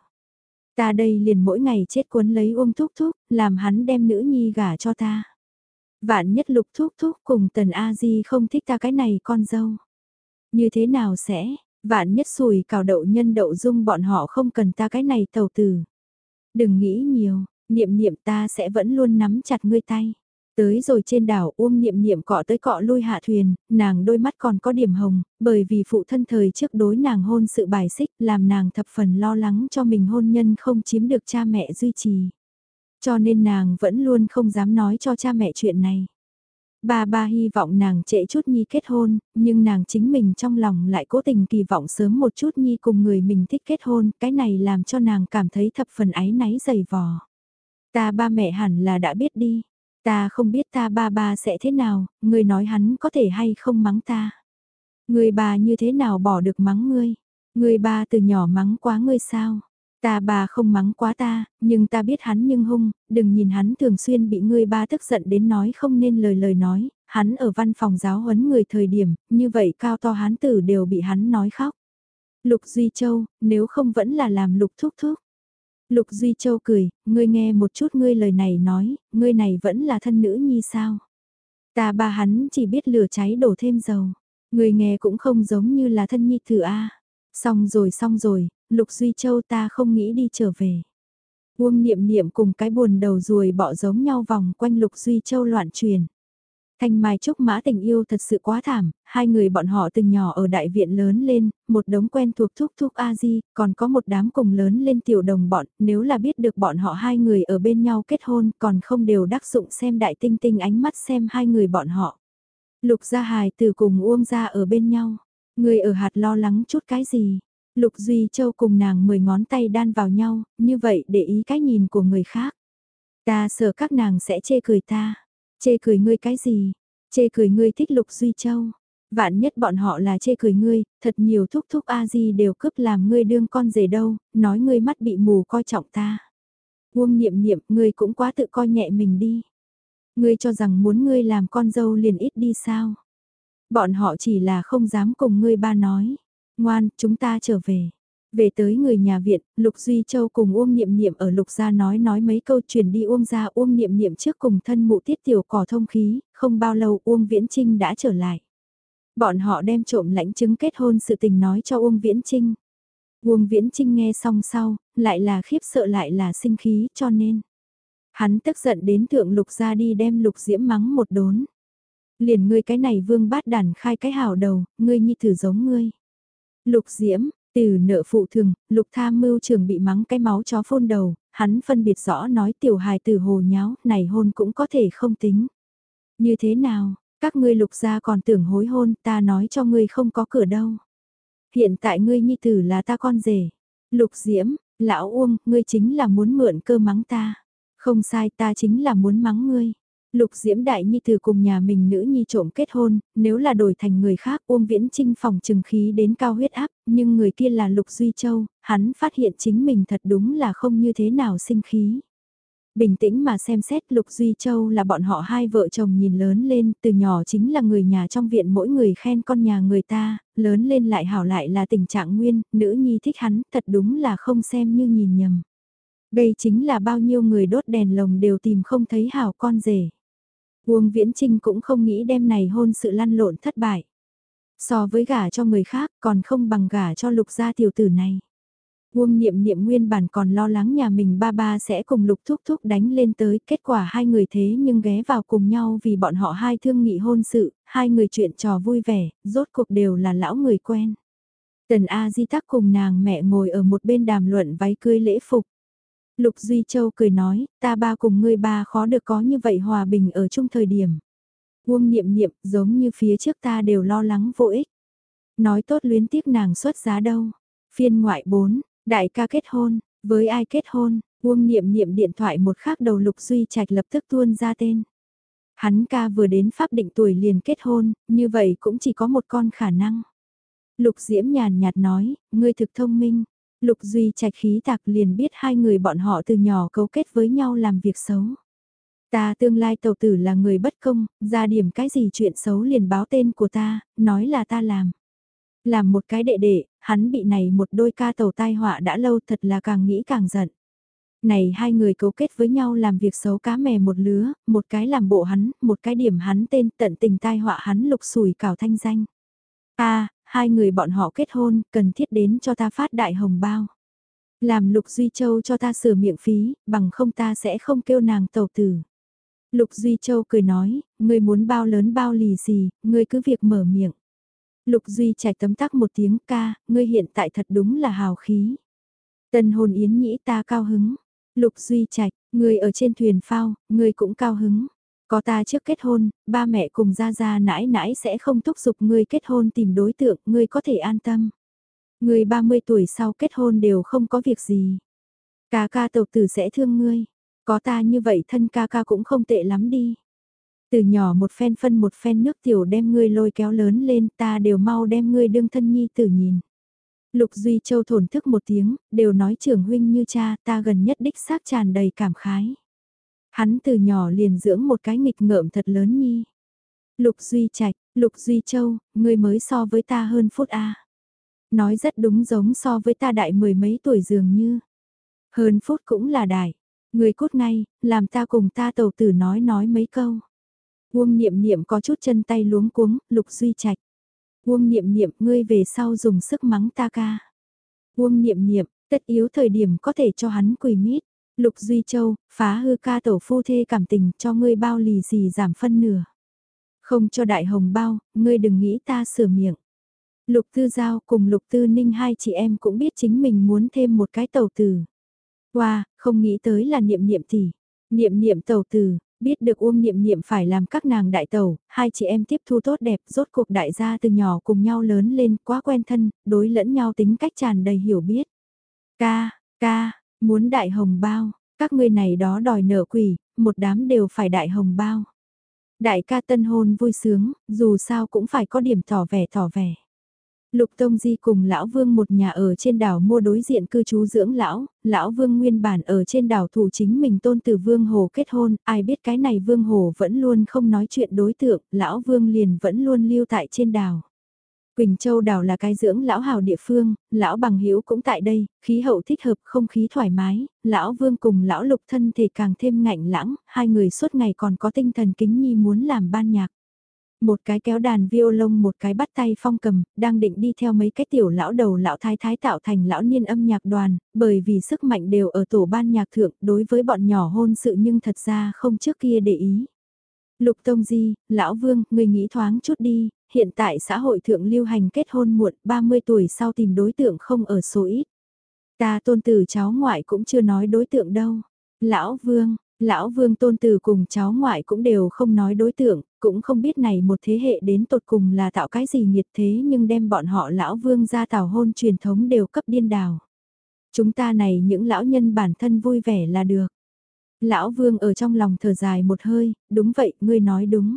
Speaker 1: Ta đây liền mỗi ngày chết cuốn lấy ôm thúc thúc, làm hắn đem nữ nhi gả cho ta. Vạn nhất lục thúc thúc cùng tần A-di không thích ta cái này con dâu. Như thế nào sẽ, vạn nhất sùi cào đậu nhân đậu dung bọn họ không cần ta cái này tàu tử. Đừng nghĩ nhiều, niệm niệm ta sẽ vẫn luôn nắm chặt ngươi tay. Tới rồi trên đảo Uông Niệm Niệm cọ tới cọ lui hạ thuyền, nàng đôi mắt còn có điểm hồng, bởi vì phụ thân thời trước đối nàng hôn sự bài xích làm nàng thập phần lo lắng cho mình hôn nhân không chiếm được cha mẹ duy trì. Cho nên nàng vẫn luôn không dám nói cho cha mẹ chuyện này. Ba ba hy vọng nàng trễ chút Nhi kết hôn, nhưng nàng chính mình trong lòng lại cố tình kỳ vọng sớm một chút Nhi cùng người mình thích kết hôn, cái này làm cho nàng cảm thấy thập phần áy náy dày vò. Ta ba mẹ hẳn là đã biết đi, Ta không biết ta ba ba sẽ thế nào, ngươi nói hắn có thể hay không mắng ta. Ngươi bà như thế nào bỏ được mắng ngươi? Ngươi ba từ nhỏ mắng quá ngươi sao? Ta bà không mắng quá ta, nhưng ta biết hắn nhưng hung, đừng nhìn hắn thường xuyên bị ngươi ba tức giận đến nói không nên lời lời nói, hắn ở văn phòng giáo huấn người thời điểm, như vậy cao to hán tử đều bị hắn nói khóc. Lục Duy Châu, nếu không vẫn là làm lục thúc thúc. Lục Duy Châu cười, ngươi nghe một chút ngươi lời này nói, ngươi này vẫn là thân nữ nhi sao. Ta ba hắn chỉ biết lửa cháy đổ thêm dầu, ngươi nghe cũng không giống như là thân nhi thử A. Xong rồi xong rồi, Lục Duy Châu ta không nghĩ đi trở về. Uông niệm niệm cùng cái buồn đầu ruồi bọ giống nhau vòng quanh Lục Duy Châu loạn truyền. Thanh Mai Trúc Mã tình yêu thật sự quá thảm, hai người bọn họ từ nhỏ ở đại viện lớn lên, một đống quen thuộc thúc thúc A-di, còn có một đám cùng lớn lên tiểu đồng bọn, nếu là biết được bọn họ hai người ở bên nhau kết hôn còn không đều đắc dụng xem đại tinh tinh ánh mắt xem hai người bọn họ. Lục gia hài từ cùng Uông gia ở bên nhau, người ở hạt lo lắng chút cái gì, Lục Duy Châu cùng nàng mười ngón tay đan vào nhau, như vậy để ý cái nhìn của người khác. Ta sợ các nàng sẽ chê cười ta. Chê cười ngươi cái gì? Chê cười ngươi thích Lục Duy Châu. Vạn nhất bọn họ là chê cười ngươi, thật nhiều thúc thúc A-di đều cướp làm ngươi đương con rể đâu, nói ngươi mắt bị mù coi trọng ta. Uông niệm niệm, ngươi cũng quá tự coi nhẹ mình đi. Ngươi cho rằng muốn ngươi làm con dâu liền ít đi sao? Bọn họ chỉ là không dám cùng ngươi ba nói. Ngoan, chúng ta trở về. Về tới người nhà viện, Lục Duy Châu cùng Uông Niệm Niệm ở Lục gia nói nói mấy câu truyền đi Uông gia Uông Niệm Niệm trước cùng thân mụ tiết tiểu cỏ thông khí, không bao lâu Uông Viễn Trinh đã trở lại. Bọn họ đem trộm lãnh chứng kết hôn sự tình nói cho Uông Viễn Trinh. Uông Viễn Trinh nghe xong sau, lại là khiếp sợ lại là sinh khí cho nên. Hắn tức giận đến thượng Lục gia đi đem Lục Diễm mắng một đốn. Liền ngươi cái này vương bát đàn khai cái hào đầu, ngươi nhi thử giống ngươi. Lục Diễm, từ nợ phụ thường, lục tham mưu trường bị mắng cái máu chó phun đầu, hắn phân biệt rõ nói tiểu hài từ hồ nháo, này hôn cũng có thể không tính. Như thế nào, các ngươi lục gia còn tưởng hối hôn, ta nói cho ngươi không có cửa đâu. Hiện tại ngươi nhi tử là ta con rể. Lục diễm, lão Uông, ngươi chính là muốn mượn cơ mắng ta. Không sai ta chính là muốn mắng ngươi. Lục Diễm Đại Nhi từ cùng nhà mình nữ nhi trộm kết hôn, nếu là đổi thành người khác Uông Viễn Trinh phòng trừng khí đến cao huyết áp, nhưng người kia là Lục Duy Châu, hắn phát hiện chính mình thật đúng là không như thế nào sinh khí. Bình tĩnh mà xem xét Lục Duy Châu là bọn họ hai vợ chồng nhìn lớn lên, từ nhỏ chính là người nhà trong viện mỗi người khen con nhà người ta, lớn lên lại hảo lại là tình trạng nguyên, nữ nhi thích hắn, thật đúng là không xem như nhìn nhầm. Đây chính là bao nhiêu người đốt đèn lồng đều tìm không thấy hảo con rể. Uông Viễn Trinh cũng không nghĩ đêm này hôn sự lăn lộn thất bại. So với gả cho người khác còn không bằng gả cho lục gia tiểu tử này. Uông niệm niệm nguyên bản còn lo lắng nhà mình ba ba sẽ cùng lục thúc thúc đánh lên tới kết quả hai người thế nhưng ghé vào cùng nhau vì bọn họ hai thương nghị hôn sự, hai người chuyện trò vui vẻ, rốt cuộc đều là lão người quen. Tần A Di Tắc cùng nàng mẹ ngồi ở một bên đàm luận váy cưới lễ phục. Lục Duy Châu cười nói, ta ba cùng ngươi ba khó được có như vậy hòa bình ở chung thời điểm. Uông niệm niệm giống như phía trước ta đều lo lắng vô ích. Nói tốt luyến tiếc nàng xuất giá đâu. Phiên ngoại 4, đại ca kết hôn, với ai kết hôn, Uông niệm niệm điện thoại một khắc đầu Lục Duy Trạch lập tức tuôn ra tên. Hắn ca vừa đến pháp định tuổi liền kết hôn, như vậy cũng chỉ có một con khả năng. Lục Diễm nhàn nhạt nói, ngươi thực thông minh, Lục Duy trạch khí tạc liền biết hai người bọn họ từ nhỏ cấu kết với nhau làm việc xấu. Ta tương lai tàu tử là người bất công, ra điểm cái gì chuyện xấu liền báo tên của ta, nói là ta làm. Làm một cái đệ đệ, hắn bị này một đôi ca tàu tai họa đã lâu thật là càng nghĩ càng giận. Này hai người cấu kết với nhau làm việc xấu cá mè một lứa, một cái làm bộ hắn, một cái điểm hắn tên tận tình tai họa hắn lục sủi cảo thanh danh. a, hai người bọn họ kết hôn, cần thiết đến cho ta phát đại hồng bao. Làm Lục Duy Châu cho ta sửa miệng phí, bằng không ta sẽ không kêu nàng tàu tử. Lục Duy Châu cười nói, ngươi muốn bao lớn bao lì gì, ngươi cứ việc mở miệng. Lục Duy chạy tấm tắc một tiếng ca, ngươi hiện tại thật đúng là hào khí. Tân hồn yến nhĩ ta cao hứng. Lục Duy Trạch, người ở trên thuyền phao, người cũng cao hứng. Có ta trước kết hôn, ba mẹ cùng ra ra nãi nãi sẽ không thúc giục người kết hôn tìm đối tượng, người có thể an tâm. Người 30 tuổi sau kết hôn đều không có việc gì. cả ca tộc tử sẽ thương ngươi. Có ta như vậy thân ca ca cũng không tệ lắm đi. Từ nhỏ một phen phân một phen nước tiểu đem ngươi lôi kéo lớn lên ta đều mau đem ngươi đương thân nhi tử nhìn. Lục Duy Châu thổn thức một tiếng, đều nói trưởng huynh như cha ta gần nhất đích xác tràn đầy cảm khái. Hắn từ nhỏ liền dưỡng một cái nghịch ngợm thật lớn nhi. Lục Duy Trạch, Lục Duy Châu, ngươi mới so với ta hơn phút A. Nói rất đúng giống so với ta đại mười mấy tuổi dường như. Hơn phút cũng là đại người cốt ngay, làm ta cùng ta tàu tử nói nói mấy câu. Uông niệm niệm có chút chân tay luống cuống, Lục Duy Trạch. Uông niệm niệm ngươi về sau dùng sức mắng ta ca. Uông niệm niệm, tất yếu thời điểm có thể cho hắn quỳ mít. Lục Duy Châu, phá hư ca tổ phu thê cảm tình cho ngươi bao lì gì giảm phân nửa. Không cho đại hồng bao, ngươi đừng nghĩ ta sửa miệng. Lục Tư Giao cùng Lục Tư Ninh hai chị em cũng biết chính mình muốn thêm một cái tàu tử. Wow, không nghĩ tới là niệm niệm tỷ. Niệm niệm tàu từ biết được Uông Niệm Niệm phải làm các nàng đại tàu, hai chị em tiếp thu tốt đẹp, rốt cuộc đại gia từ nhỏ cùng nhau lớn lên, quá quen thân, đối lẫn nhau tính cách tràn đầy hiểu biết. Ca, ca, muốn đại hồng bao, các ngươi này đó đòi nợ quỷ, một đám đều phải đại hồng bao. Đại ca tân hôn vui sướng, dù sao cũng phải có điểm tỏ vẻ tỏ vẻ. Lục Tông Di cùng Lão Vương một nhà ở trên đảo mua đối diện cư trú dưỡng Lão, Lão Vương nguyên bản ở trên đảo thủ chính mình tôn từ Vương Hồ kết hôn, ai biết cái này Vương Hồ vẫn luôn không nói chuyện đối tượng, Lão Vương liền vẫn luôn lưu tại trên đảo. Quỳnh Châu đảo là cái dưỡng lão hào địa phương, lão bằng hữu cũng tại đây, khí hậu thích hợp, không khí thoải mái, lão vương cùng lão lục thân thể càng thêm ngạnh lãng, hai người suốt ngày còn có tinh thần kính nhi muốn làm ban nhạc một cái kéo đàn violon một cái bắt tay phong cầm, đang định đi theo mấy cái tiểu lão đầu lão thái thái tạo thành lão niên âm nhạc đoàn, bởi vì sức mạnh đều ở tổ ban nhạc thượng đối với bọn nhỏ hôn sự nhưng thật ra không trước kia để ý. Lục Tông Di, Lão Vương, người nghĩ thoáng chút đi, hiện tại xã hội thượng lưu hành kết hôn muộn 30 tuổi sau tìm đối tượng không ở số ít. Ta tôn tử cháu ngoại cũng chưa nói đối tượng đâu. Lão Vương, Lão Vương tôn tử cùng cháu ngoại cũng đều không nói đối tượng, cũng không biết này một thế hệ đến tột cùng là tạo cái gì nhiệt thế nhưng đem bọn họ Lão Vương ra tảo hôn truyền thống đều cấp điên đảo. Chúng ta này những lão nhân bản thân vui vẻ là được. Lão Vương ở trong lòng thở dài một hơi, đúng vậy, ngươi nói đúng.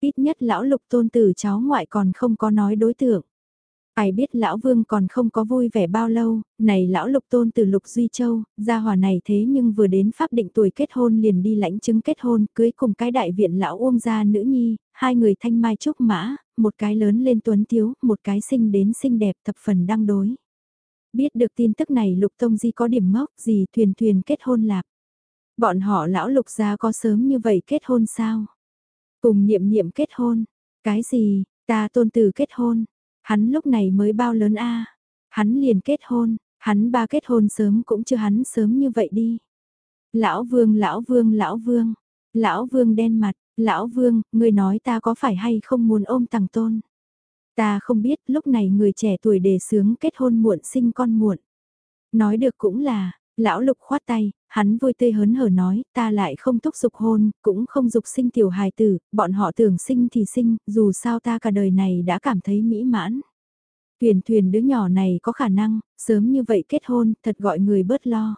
Speaker 1: Ít nhất lão lục tôn tử cháu ngoại còn không có nói đối tượng. Ai biết lão vương còn không có vui vẻ bao lâu, này lão lục tôn từ lục Duy Châu, gia hòa này thế nhưng vừa đến pháp định tuổi kết hôn liền đi lãnh chứng kết hôn, cưới cùng cái đại viện lão uông gia nữ nhi, hai người thanh mai trúc mã, một cái lớn lên tuấn tiếu, một cái sinh đến xinh đẹp thập phần đăng đối. Biết được tin tức này lục tông di có điểm ngốc gì thuyền thuyền kết hôn lạc. Bọn họ lão lục gia có sớm như vậy kết hôn sao? Cùng niệm niệm kết hôn, cái gì, ta tôn từ kết hôn, Hắn lúc này mới bao lớn a Hắn liền kết hôn, hắn ba kết hôn sớm cũng chưa hắn sớm như vậy đi. Lão vương, lão vương, lão vương, lão vương đen mặt, lão vương, người nói ta có phải hay không muốn ôm tàng tôn. Ta không biết lúc này người trẻ tuổi đề sướng kết hôn muộn sinh con muộn. Nói được cũng là, lão lục khoát tay, hắn vui tươi hớn hở nói, ta lại không thúc dục hôn, cũng không dục sinh tiểu hài tử, bọn họ tưởng sinh thì sinh, dù sao ta cả đời này đã cảm thấy mỹ mãn. Thuyền thuyền đứa nhỏ này có khả năng, sớm như vậy kết hôn, thật gọi người bớt lo.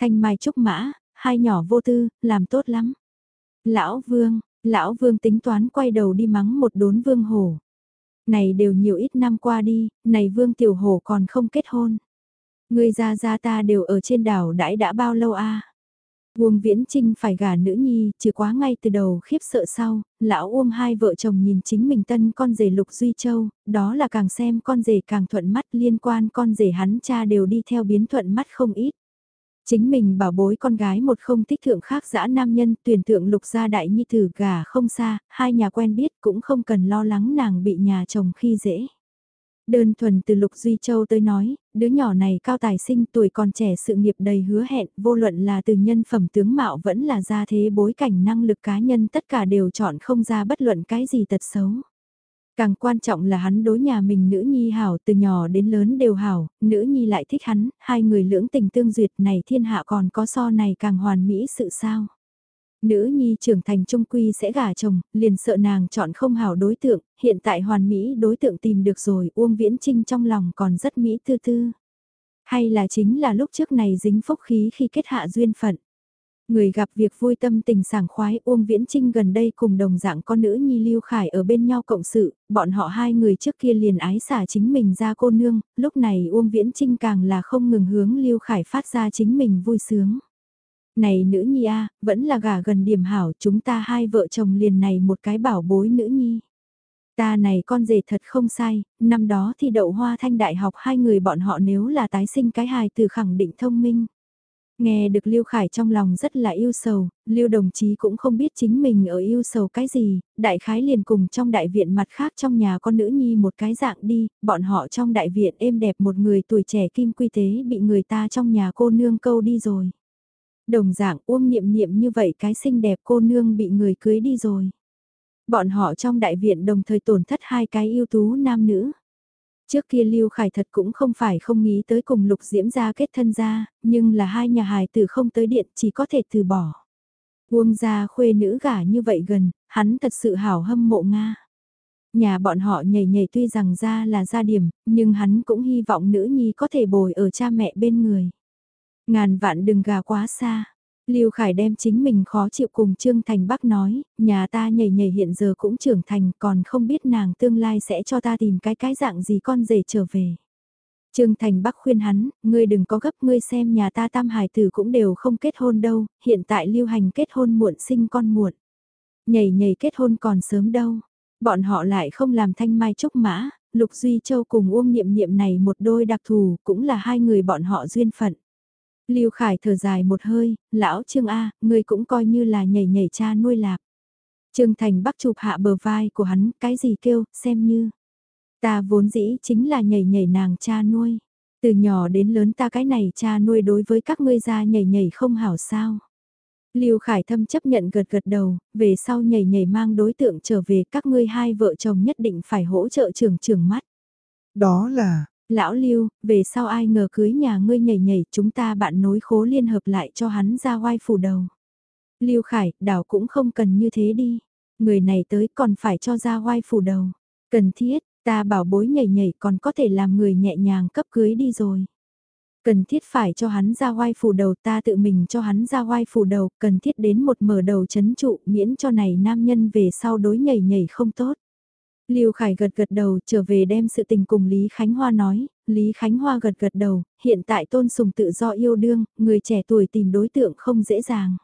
Speaker 1: Thanh mai trúc mã, hai nhỏ vô tư, làm tốt lắm. Lão vương, lão vương tính toán quay đầu đi mắng một đốn vương hổ. Này đều nhiều ít năm qua đi, này vương tiểu hổ còn không kết hôn. Người ra ra ta đều ở trên đảo đãi đã bao lâu a? À? Uông Viễn Trinh phải gả nữ nhi, chứ quá ngay từ đầu khiếp sợ sau, lão Uông hai vợ chồng nhìn chính mình tân con rể Lục Duy Châu, đó là càng xem con rể càng thuận mắt liên quan con rể hắn cha đều đi theo biến thuận mắt không ít. Chính mình bảo bối con gái một không thích thượng khác dã nam nhân tuyển thượng lục gia đại nhi tử gà không xa, hai nhà quen biết cũng không cần lo lắng nàng bị nhà chồng khi dễ. Đơn thuần từ Lục Duy Châu tới nói, đứa nhỏ này cao tài sinh tuổi còn trẻ sự nghiệp đầy hứa hẹn, vô luận là từ nhân phẩm tướng mạo vẫn là ra thế bối cảnh năng lực cá nhân tất cả đều chọn không ra bất luận cái gì tật xấu. Càng quan trọng là hắn đối nhà mình nữ nhi hảo từ nhỏ đến lớn đều hảo, nữ nhi lại thích hắn, hai người lưỡng tình tương duyệt này thiên hạ còn có so này càng hoàn mỹ sự sao. Nữ nhi trưởng thành trung quy sẽ gả chồng, liền sợ nàng chọn không hảo đối tượng, hiện tại hoàn mỹ đối tượng tìm được rồi, Uông Viễn Trinh trong lòng còn rất mỹ tư tư. Hay là chính là lúc trước này dính phúc khí khi kết hạ duyên phận. Người gặp việc vui tâm tình sảng khoái Uông Viễn Trinh gần đây cùng đồng dạng con nữ Nhi Lưu Khải ở bên nhau cộng sự, bọn họ hai người trước kia liền ái xả chính mình ra cô nương, lúc này Uông Viễn Trinh càng là không ngừng hướng Lưu Khải phát ra chính mình vui sướng. Này nữ nhi a vẫn là gả gần điểm hảo chúng ta hai vợ chồng liền này một cái bảo bối nữ nhi. Ta này con rể thật không sai, năm đó thì đậu hoa thanh đại học hai người bọn họ nếu là tái sinh cái hài từ khẳng định thông minh. Nghe được Lưu Khải trong lòng rất là yêu sầu, Lưu đồng chí cũng không biết chính mình ở yêu sầu cái gì, đại khái liền cùng trong đại viện mặt khác trong nhà con nữ nhi một cái dạng đi, bọn họ trong đại viện êm đẹp một người tuổi trẻ kim quy tế bị người ta trong nhà cô nương câu đi rồi. Đồng dạng uông niệm niệm như vậy cái xinh đẹp cô nương bị người cưới đi rồi. Bọn họ trong đại viện đồng thời tổn thất hai cái yêu tú nam nữ. Trước kia Lưu Khải thật cũng không phải không nghĩ tới cùng Lục Diễm gia kết thân ra, nhưng là hai nhà hài tử không tới điện chỉ có thể từ bỏ. Uông gia khuê nữ gả như vậy gần, hắn thật sự hảo hâm mộ Nga. Nhà bọn họ nhảy nhảy tuy rằng ra là gia điểm, nhưng hắn cũng hy vọng nữ nhi có thể bồi ở cha mẹ bên người. Ngàn vạn đừng gà quá xa. Lưu Khải đem chính mình khó chịu cùng Trương Thành Bắc nói, nhà ta nhảy nhảy hiện giờ cũng trưởng thành còn không biết nàng tương lai sẽ cho ta tìm cái cái dạng gì con rể trở về. Trương Thành Bắc khuyên hắn, ngươi đừng có gấp ngươi xem nhà ta tam hài tử cũng đều không kết hôn đâu, hiện tại lưu hành kết hôn muộn sinh con muộn. Nhảy nhảy kết hôn còn sớm đâu, bọn họ lại không làm thanh mai trúc mã, Lục Duy Châu cùng Uông Niệm Niệm này một đôi đặc thù cũng là hai người bọn họ duyên phận. Lưu Khải thở dài một hơi, lão Trương A, ngươi cũng coi như là nhảy nhảy cha nuôi lạc. Trương Thành Bắc chụp hạ bờ vai của hắn, cái gì kêu, xem như. Ta vốn dĩ chính là nhảy nhảy nàng cha nuôi. Từ nhỏ đến lớn ta cái này cha nuôi đối với các ngươi ra nhảy nhảy không hảo sao. Lưu Khải Thâm chấp nhận gật gật đầu, về sau nhảy nhảy mang đối tượng trở về các ngươi hai vợ chồng nhất định phải hỗ trợ trưởng trưởng mắt.
Speaker 2: Đó là,
Speaker 1: Lão Lưu, về sau ai ngờ cưới nhà ngươi nhảy nhảy chúng ta bạn nối khố liên hợp lại cho hắn ra oai phủ đầu. Lưu Khải, đảo cũng không cần như thế đi. Người này tới còn phải cho ra oai phủ đầu. Cần thiết, ta bảo bối nhảy nhảy còn có thể làm người nhẹ nhàng cấp cưới đi rồi. Cần thiết phải cho hắn ra oai phủ đầu ta tự mình cho hắn ra oai phủ đầu, cần thiết đến một mở đầu chấn trụ miễn cho này nam nhân về sau đối nhảy nhảy không tốt. Lưu Khải gật gật đầu trở về đem sự tình cùng Lý Khánh Hoa nói, Lý Khánh Hoa gật gật đầu, hiện tại tôn sùng tự do yêu đương, người trẻ tuổi tìm đối tượng không dễ dàng.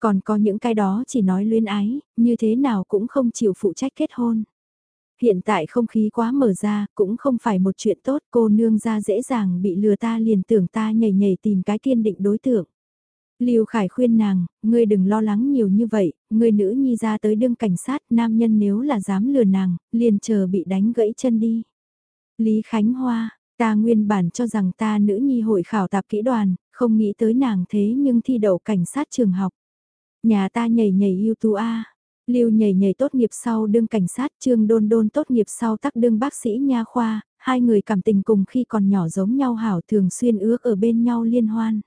Speaker 1: Còn có những cái đó chỉ nói luyến ái, như thế nào cũng không chịu phụ trách kết hôn. Hiện tại không khí quá mở ra, cũng không phải một chuyện tốt, cô nương ra dễ dàng bị lừa ta liền tưởng ta nhảy nhảy tìm cái kiên định đối tượng. Lưu Khải khuyên nàng, ngươi đừng lo lắng nhiều như vậy, ngươi nữ nhi ra tới đương cảnh sát, nam nhân nếu là dám lừa nàng, liền chờ bị đánh gãy chân đi. Lý Khánh Hoa, ta nguyên bản cho rằng ta nữ nhi hội khảo tạp kỹ đoàn, không nghĩ tới nàng thế nhưng thi đậu cảnh sát trường học. Nhà ta nhảy nhảy yêu tú A. Lưu nhảy nhảy tốt nghiệp sau đương cảnh sát, Trương Đôn Đôn tốt nghiệp sau tắc đương bác sĩ nha khoa, hai người cảm tình cùng khi còn nhỏ giống nhau hảo thường xuyên ước ở bên nhau liên hoan.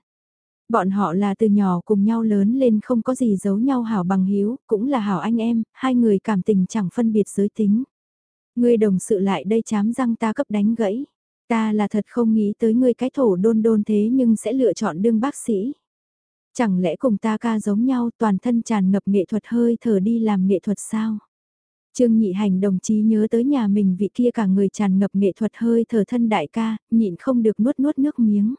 Speaker 1: Bọn họ là từ nhỏ cùng nhau lớn lên không có gì giấu nhau hảo bằng hiếu, cũng là hảo anh em, hai người cảm tình chẳng phân biệt giới tính. Ngươi đồng sự lại đây chám răng ta cấp đánh gãy. Ta là thật không nghĩ tới ngươi cái thổ đôn đôn thế nhưng sẽ lựa chọn đương bác sĩ. Chẳng lẽ cùng ta ca giống nhau toàn thân tràn ngập nghệ thuật hơi thở đi làm nghệ thuật sao? Trương Nhị Hành đồng chí nhớ tới nhà mình vị kia cả người tràn ngập nghệ thuật hơi thở thân đại ca, nhịn không được nuốt nuốt nước miếng.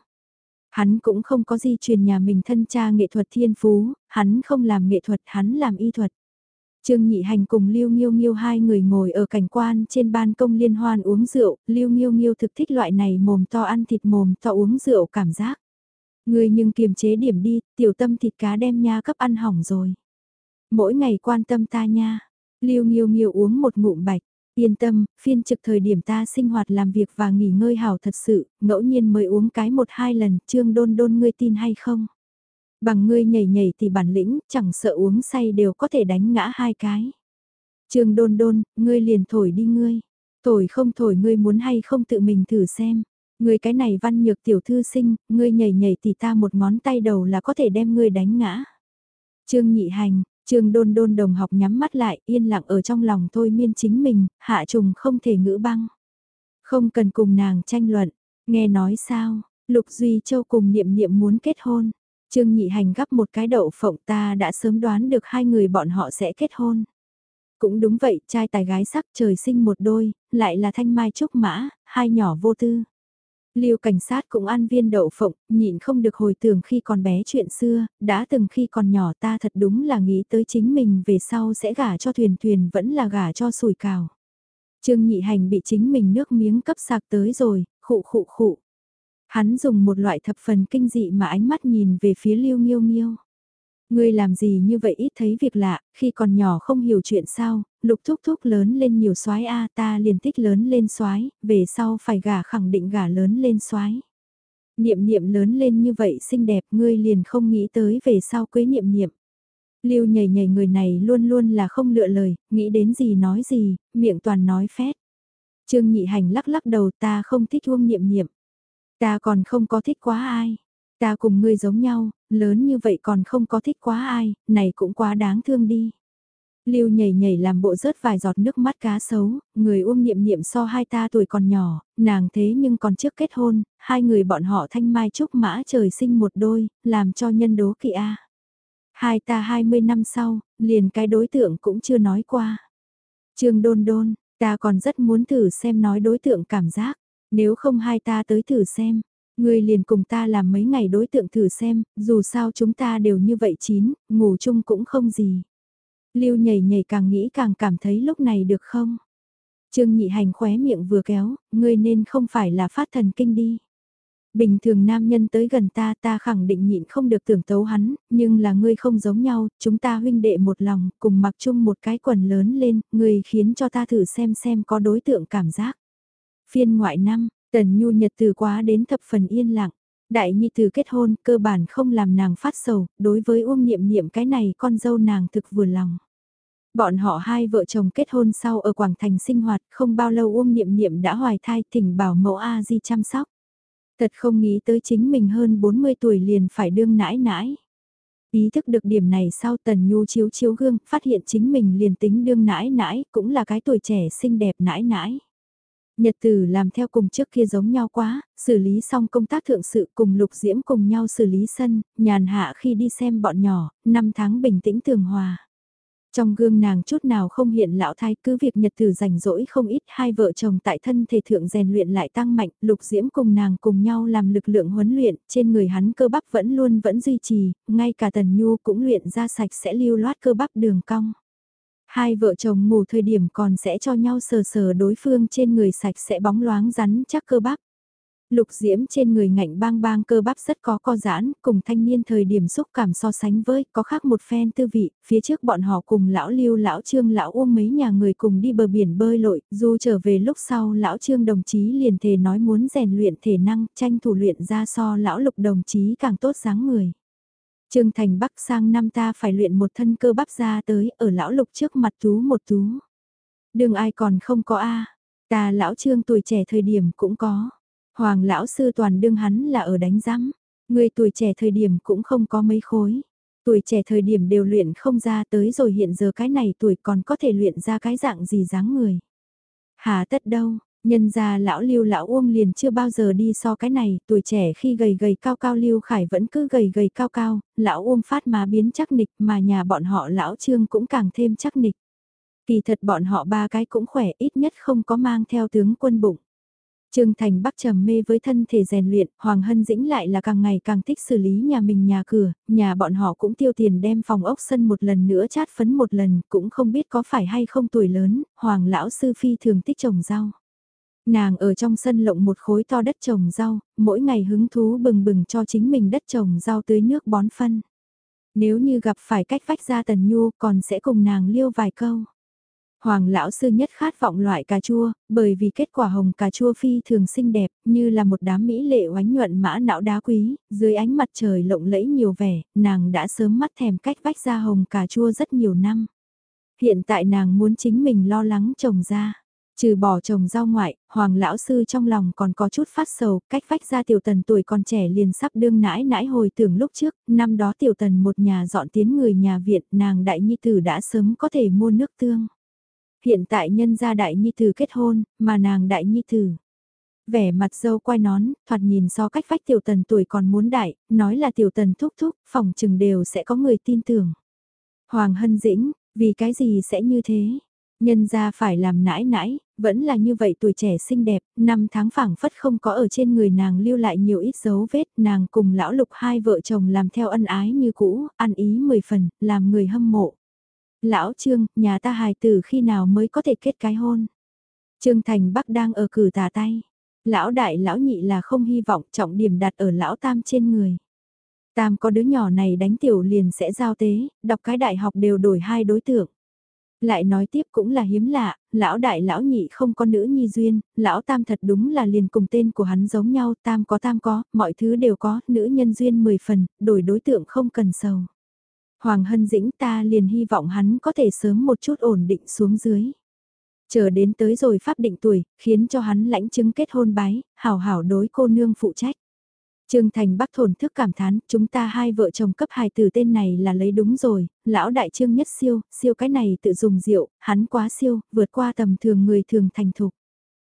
Speaker 1: Hắn cũng không có di truyền nhà mình thân cha nghệ thuật thiên phú, hắn không làm nghệ thuật, hắn làm y thuật. Trương Nhị Hành cùng Lưu Nghiêu Nghiêu hai người ngồi ở cảnh quan trên ban công liên hoan uống rượu, Lưu Nghiêu Nghiêu thực thích loại này mồm to ăn thịt mồm to uống rượu cảm giác. Người nhưng kiềm chế điểm đi, tiểu tâm thịt cá đem nha cấp ăn hỏng rồi. Mỗi ngày quan tâm ta nha. Lưu Nghiêu Nghiêu uống một ngụm bạch, Yên tâm, phiên trực thời điểm ta sinh hoạt làm việc và nghỉ ngơi hảo thật sự, ngẫu nhiên mới uống cái một hai lần, trương đôn đôn ngươi tin hay không? Bằng ngươi nhảy nhảy thì bản lĩnh, chẳng sợ uống say đều có thể đánh ngã hai cái. Trương đôn đôn, ngươi liền thổi đi ngươi. Thổi không thổi ngươi muốn hay không tự mình thử xem. Ngươi cái này văn nhược tiểu thư sinh, ngươi nhảy nhảy thì ta một ngón tay đầu là có thể đem ngươi đánh ngã. Trương nhị hành, Trương đôn đôn đồng học nhắm mắt lại, yên lặng ở trong lòng thôi miên chính mình, hạ trùng không thể ngữ băng. Không cần cùng nàng tranh luận, nghe nói sao, Lục Duy Châu cùng niệm niệm muốn kết hôn. Trương Nhị Hành gắp một cái đậu phộng ta đã sớm đoán được hai người bọn họ sẽ kết hôn. Cũng đúng vậy, trai tài gái sắc trời sinh một đôi, lại là thanh mai trúc mã, hai nhỏ vô tư. Lưu cảnh sát cũng ăn viên đậu phộng, nhịn không được hồi tưởng khi còn bé chuyện xưa, đã từng khi còn nhỏ ta thật đúng là nghĩ tới chính mình về sau sẽ gả cho thuyền thuyền vẫn là gả cho sùi cào. Trương nhị hành bị chính mình nước miếng cấp sạc tới rồi, khụ khụ khụ. Hắn dùng một loại thập phần kinh dị mà ánh mắt nhìn về phía Lưu Nghiêu Nghiêu. Ngươi làm gì như vậy ít thấy việc lạ, khi còn nhỏ không hiểu chuyện sao, lục thúc thúc lớn lên nhiều soái a ta liền thích lớn lên soái về sau phải gả khẳng định gả lớn lên soái Niệm niệm lớn lên như vậy xinh đẹp ngươi liền không nghĩ tới về sau quế niệm niệm. Lưu nhảy nhảy người này luôn luôn là không lựa lời, nghĩ đến gì nói gì, miệng toàn nói phét. Trương nhị hành lắc lắc đầu ta không thích uông niệm niệm. Ta còn không có thích quá ai. Ta cùng ngươi giống nhau, lớn như vậy còn không có thích quá ai, này cũng quá đáng thương đi. Lưu nhảy nhảy làm bộ rớt vài giọt nước mắt cá sấu, người uông niệm niệm so hai ta tuổi còn nhỏ, nàng thế nhưng còn trước kết hôn, hai người bọn họ thanh mai trúc mã trời sinh một đôi, làm cho nhân đố kỵ a. Hai ta 20 năm sau, liền cái đối tượng cũng chưa nói qua. Trương đôn đôn, ta còn rất muốn thử xem nói đối tượng cảm giác, nếu không hai ta tới thử xem. Ngươi liền cùng ta làm mấy ngày đối tượng thử xem, dù sao chúng ta đều như vậy chín, ngủ chung cũng không gì. Lưu nhảy nhảy càng nghĩ càng cảm thấy lúc này được không? Trương nhị hành khóe miệng vừa kéo, ngươi nên không phải là phát thần kinh đi. Bình thường nam nhân tới gần ta ta khẳng định nhịn không được tưởng tấu hắn, nhưng là ngươi không giống nhau, chúng ta huynh đệ một lòng, cùng mặc chung một cái quần lớn lên, ngươi khiến cho ta thử xem xem có đối tượng cảm giác. Phiên ngoại năm, Tần Nhu nhật từ quá đến thập phần yên lặng. Đại nhi từ kết hôn cơ bản không làm nàng phát sầu, đối với uông niệm niệm cái này con dâu nàng thực vừa lòng. Bọn họ hai vợ chồng kết hôn sau ở Quảng Thành sinh hoạt, không bao lâu Uông Niệm Niệm đã hoài thai thỉnh bảo mẫu A Di chăm sóc. Thật không nghĩ tới chính mình hơn 40 tuổi liền phải đương nãi nãi. Ý thức được điểm này sau Tần Nhu chiếu chiếu gương, phát hiện chính mình liền tính đương nãi nãi, cũng là cái tuổi trẻ xinh đẹp nãi nãi. Nhật tử làm theo cùng trước kia giống nhau quá, xử lý xong công tác thượng sự cùng Lục Diễm cùng nhau xử lý sân, nhàn hạ khi đi xem bọn nhỏ, năm tháng bình tĩnh tường hòa. Trong gương nàng chút nào không hiện lão thái cứ việc nhật tử rảnh rỗi không ít hai vợ chồng tại thân thể thượng rèn luyện lại tăng mạnh, lục diễm cùng nàng cùng nhau làm lực lượng huấn luyện, trên người hắn cơ bắp vẫn luôn vẫn duy trì, ngay cả tần nhu cũng luyện ra sạch sẽ lưu loát cơ bắp đường cong. Hai vợ chồng ngủ thời điểm còn sẽ cho nhau sờ sờ đối phương trên người sạch sẽ bóng loáng rắn chắc cơ bắp. Lục diễm trên người ngạnh bang bang cơ bắp rất có co giãn, cùng thanh niên thời điểm xúc cảm so sánh với, có khác một phen tư vị, phía trước bọn họ cùng lão lưu lão trương lão uông mấy nhà người cùng đi bờ biển bơi lội, dù trở về lúc sau lão trương đồng chí liền thề nói muốn rèn luyện thể năng, tranh thủ luyện ra so lão lục đồng chí càng tốt dáng người. Trương Thành Bắc sang năm ta phải luyện một thân cơ bắp ra tới ở lão lục trước mặt tú một tú. Đừng ai còn không có a ta lão trương tuổi trẻ thời điểm cũng có. Hoàng lão sư toàn đương hắn là ở đánh giám. Người tuổi trẻ thời điểm cũng không có mấy khối. Tuổi trẻ thời điểm đều luyện không ra tới rồi hiện giờ cái này tuổi còn có thể luyện ra cái dạng gì dáng người. Hà tất đâu, nhân ra lão lưu lão uông liền chưa bao giờ đi so cái này, tuổi trẻ khi gầy gầy cao cao lưu khải vẫn cứ gầy gầy cao cao, lão uông phát má biến chắc nịch mà nhà bọn họ lão trương cũng càng thêm chắc nịch. Kỳ thật bọn họ ba cái cũng khỏe ít nhất không có mang theo tướng quân bụng. Trương Thành Bắc trầm mê với thân thể rèn luyện, Hoàng Hân Dĩnh lại là càng ngày càng thích xử lý nhà mình nhà cửa, nhà bọn họ cũng tiêu tiền đem phòng ốc sân một lần nữa chát phấn một lần, cũng không biết có phải hay không tuổi lớn, Hoàng Lão Sư Phi thường thích trồng rau. Nàng ở trong sân lộng một khối to đất trồng rau, mỗi ngày hứng thú bừng bừng cho chính mình đất trồng rau tưới nước bón phân. Nếu như gặp phải cách vách ra tần nhu còn sẽ cùng nàng liêu vài câu. Hoàng lão sư nhất khát vọng loại cà chua, bởi vì kết quả hồng cà chua phi thường xinh đẹp, như là một đám mỹ lệ oánh nhuận mã não đá quý, dưới ánh mặt trời lộng lẫy nhiều vẻ, nàng đã sớm mắt thèm cách vách ra hồng cà chua rất nhiều năm. Hiện tại nàng muốn chính mình lo lắng trồng ra. Trừ bỏ trồng rau ngoại, hoàng lão sư trong lòng còn có chút phát sầu, cách vách ra tiểu tần tuổi còn trẻ liền sắp đương nãi nãi hồi tưởng lúc trước, năm đó tiểu tần một nhà dọn tiến người nhà viện, nàng đại nhi tử đã sớm có thể mua nước tương. Hiện tại nhân gia đại nhi tử kết hôn, mà nàng đại nhi tử. Vẻ mặt dâu quay nón, thoạt nhìn so cách vách tiểu tần tuổi còn muốn đại, nói là tiểu tần thúc thúc, phòng chừng đều sẽ có người tin tưởng. Hoàng Hân Dĩnh, vì cái gì sẽ như thế? Nhân ra phải làm nãi nãi, vẫn là như vậy tuổi trẻ xinh đẹp, năm tháng phảng phất không có ở trên người nàng lưu lại nhiều ít dấu vết, nàng cùng lão lục hai vợ chồng làm theo ân ái như cũ, ăn ý mười phần, làm người hâm mộ. Lão Trương, nhà ta hài tử khi nào mới có thể kết cái hôn? Trương Thành Bắc đang ở cử tà tay. Lão đại lão nhị là không hy vọng trọng điểm đặt ở lão tam trên người. Tam có đứa nhỏ này đánh tiểu liền sẽ giao tế, đọc cái đại học đều đổi hai đối tượng. Lại nói tiếp cũng là hiếm lạ, lão đại lão nhị không có nữ nhi duyên, lão tam thật đúng là liền cùng tên của hắn giống nhau, tam có tam có, mọi thứ đều có, nữ nhân duyên 10 phần, đổi đối tượng không cần sầu. Hoàng Hân Dĩnh ta liền hy vọng hắn có thể sớm một chút ổn định xuống dưới. Chờ đến tới rồi pháp định tuổi, khiến cho hắn lãnh chứng kết hôn bái, hảo hảo đối cô nương phụ trách. Trương Thành Bắc thổn thức cảm thán, chúng ta hai vợ chồng cấp hài từ tên này là lấy đúng rồi, lão đại trương nhất siêu, siêu cái này tự dùng rượu, hắn quá siêu, vượt qua tầm thường người thường thành thục.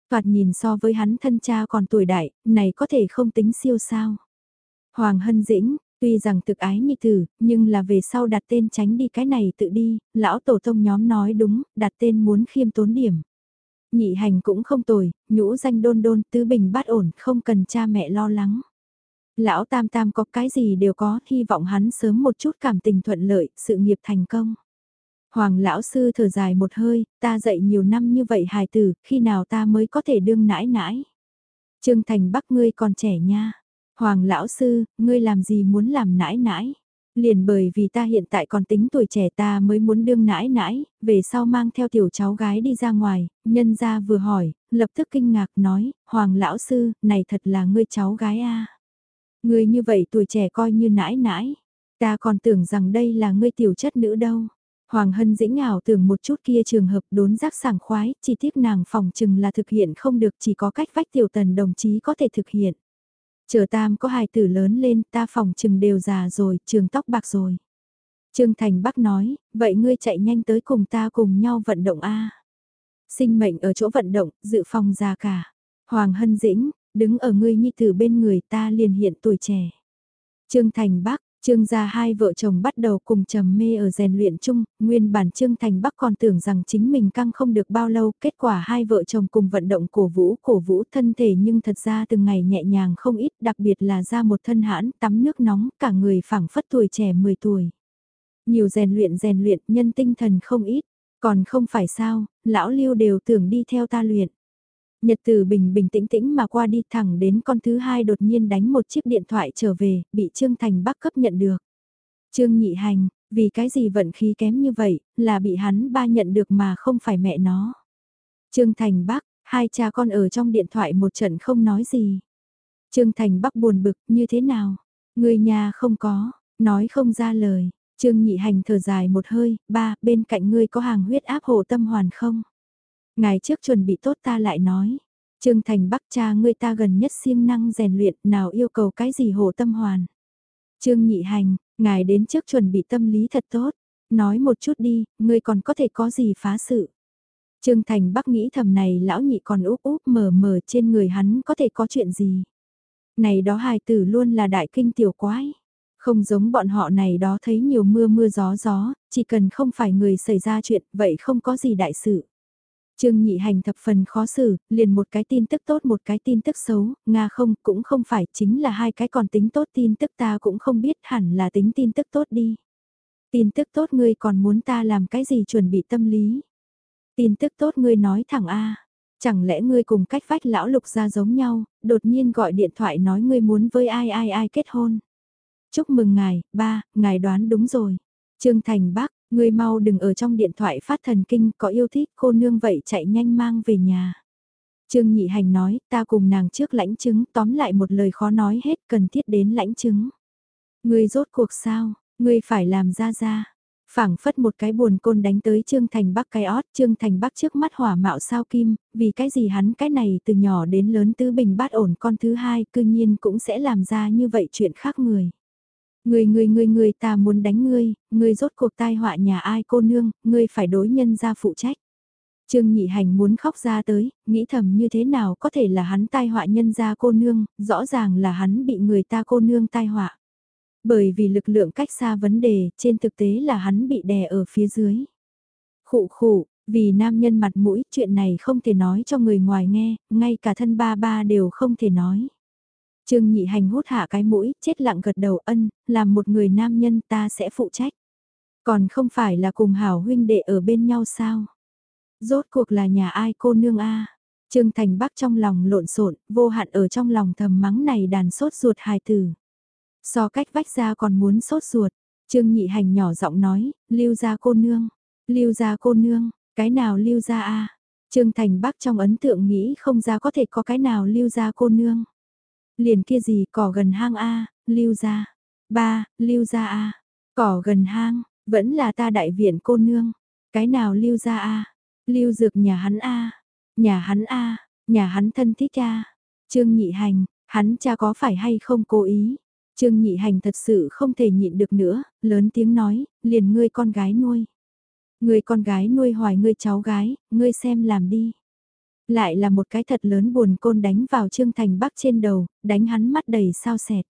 Speaker 1: Thoạt nhìn so với hắn thân cha còn tuổi đại, này có thể không tính siêu sao. Hoàng Hân Dĩnh, tuy rằng thực ái nhi tử, nhưng là về sau đặt tên tránh đi cái này tự đi, lão tổ tông nhóm nói đúng, đặt tên muốn khiêm tốn điểm. Nhị hành cũng không tồi, nhũ danh đôn đôn, tứ bình bát ổn, không cần cha mẹ lo lắng. Lão Tam Tam có cái gì đều có, hy vọng hắn sớm một chút cảm tình thuận lợi, sự nghiệp thành công. Hoàng lão sư thở dài một hơi, ta dạy nhiều năm như vậy hài tử, khi nào ta mới có thể đương nãi nãi. Trương Thành Bắc ngươi còn trẻ nha. Hoàng lão sư, ngươi làm gì muốn làm nãi nãi? Liền bởi vì ta hiện tại còn tính tuổi trẻ ta mới muốn đương nãi nãi, về sau mang theo tiểu cháu gái đi ra ngoài, nhân gia vừa hỏi, lập tức kinh ngạc nói, Hoàng lão sư, này thật là ngươi cháu gái a Ngươi như vậy tuổi trẻ coi như nãi nãi. Ta còn tưởng rằng đây là ngươi tiểu chất nữ đâu. Hoàng Hân dĩnh ngào tưởng một chút kia trường hợp đốn giác sảng khoái, chỉ tiếc nàng phòng chừng là thực hiện không được chỉ có cách vách tiểu tần đồng chí có thể thực hiện. Chờ tam có hài tử lớn lên ta phòng chừng đều già rồi, trường tóc bạc rồi. Trương Thành Bắc nói, vậy ngươi chạy nhanh tới cùng ta cùng nhau vận động A. Sinh mệnh ở chỗ vận động, dự phòng già cả. Hoàng Hân Dĩnh, đứng ở ngươi nhi tử bên người ta liền hiện tuổi trẻ. Trương Thành Bắc, Trương gia hai vợ chồng bắt đầu cùng trầm mê ở rèn luyện chung, nguyên bản Trương Thành Bắc còn tưởng rằng chính mình căng không được bao lâu, kết quả hai vợ chồng cùng vận động cổ vũ cổ vũ thân thể nhưng thật ra từng ngày nhẹ nhàng không ít, đặc biệt là ra một thân hãn, tắm nước nóng, cả người phảng phất tuổi trẻ 10 tuổi. Nhiều rèn luyện rèn luyện, nhân tinh thần không ít, còn không phải sao, lão lưu đều tưởng đi theo ta luyện. Nhật từ bình bình tĩnh tĩnh mà qua đi thẳng đến con thứ hai đột nhiên đánh một chiếc điện thoại trở về, bị Trương Thành Bắc cấp nhận được. Trương nhị hành, vì cái gì vận khí kém như vậy, là bị hắn ba nhận được mà không phải mẹ nó. Trương Thành Bắc, hai cha con ở trong điện thoại một trận không nói gì. Trương Thành Bắc buồn bực, như thế nào? Người nhà không có, nói không ra lời. Trương nhị hành thở dài một hơi, ba, bên cạnh ngươi có hàng huyết áp hồ tâm hoàn không? Ngày trước chuẩn bị tốt ta lại nói. Trương Thành Bắc cha ngươi ta gần nhất siêng năng rèn luyện nào yêu cầu cái gì hồ tâm hoàn. Trương Nhị Hành, ngài đến trước chuẩn bị tâm lý thật tốt. Nói một chút đi, ngươi còn có thể có gì phá sự. Trương Thành Bắc nghĩ thầm này lão nhị còn úp úp mờ mờ trên người hắn có thể có chuyện gì. Này đó hài tử luôn là đại kinh tiểu quái. Không giống bọn họ này đó thấy nhiều mưa mưa gió gió, chỉ cần không phải người xảy ra chuyện vậy không có gì đại sự. Trương nhị hành thập phần khó xử, liền một cái tin tức tốt một cái tin tức xấu, Nga không, cũng không phải, chính là hai cái còn tính tốt tin tức ta cũng không biết hẳn là tính tin tức tốt đi. Tin tức tốt ngươi còn muốn ta làm cái gì chuẩn bị tâm lý. Tin tức tốt ngươi nói thẳng A, chẳng lẽ ngươi cùng cách vách lão lục ra giống nhau, đột nhiên gọi điện thoại nói ngươi muốn với ai ai ai kết hôn. Chúc mừng ngài, ba, ngài đoán đúng rồi. Trương Thành Bắc, Người mau đừng ở trong điện thoại phát thần kinh có yêu thích cô nương vậy chạy nhanh mang về nhà. Trương Nhị Hành nói ta cùng nàng trước lãnh chứng tóm lại một lời khó nói hết cần thiết đến lãnh chứng. Người rốt cuộc sao, người phải làm ra ra. phảng phất một cái buồn côn đánh tới Trương Thành Bắc cái ót, Trương Thành Bắc trước mắt hỏa mạo sao kim, vì cái gì hắn cái này từ nhỏ đến lớn tứ bình bát ổn con thứ hai cư nhiên cũng sẽ làm ra như vậy chuyện khác người. Người người người người ta muốn đánh ngươi, ngươi rốt cuộc tai họa nhà ai cô nương, ngươi phải đối nhân ra phụ trách. Trương Nhị Hành muốn khóc ra tới, nghĩ thầm như thế nào có thể là hắn tai họa nhân gia cô nương, rõ ràng là hắn bị người ta cô nương tai họa. Bởi vì lực lượng cách xa vấn đề, trên thực tế là hắn bị đè ở phía dưới. Khụ khụ, vì nam nhân mặt mũi, chuyện này không thể nói cho người ngoài nghe, ngay cả thân ba ba đều không thể nói. Trương Nhị Hành hút hạ cái mũi, chết lặng gật đầu ân, làm một người nam nhân ta sẽ phụ trách. Còn không phải là cùng hảo huynh đệ ở bên nhau sao? Rốt cuộc là nhà ai cô nương a? Trương Thành Bắc trong lòng lộn xộn, vô hạn ở trong lòng thầm mắng này đàn sốt ruột hài tử. So cách vách ra còn muốn sốt ruột, Trương Nhị Hành nhỏ giọng nói, lưu gia cô nương, lưu gia cô nương, cái nào lưu gia a? Trương Thành Bắc trong ấn tượng nghĩ không ra có thể có cái nào lưu gia cô nương. Liền kia gì cỏ gần hang a, lưu ra. Ba, lưu ra a. Cỏ gần hang, vẫn là ta đại viện cô nương. Cái nào lưu ra a? Lưu dược nhà hắn a. Nhà hắn a, nhà hắn thân thích a. Trương Nhị Hành, hắn cha có phải hay không cố ý? Trương Nhị Hành thật sự không thể nhịn được nữa, lớn tiếng nói, liền ngươi con gái nuôi. Ngươi con gái nuôi hoài ngươi cháu gái, ngươi xem làm đi. Lại là một cái thật lớn buồn côn đánh vào Trương Thành Bắc trên đầu, đánh hắn mắt đầy sao sẹt.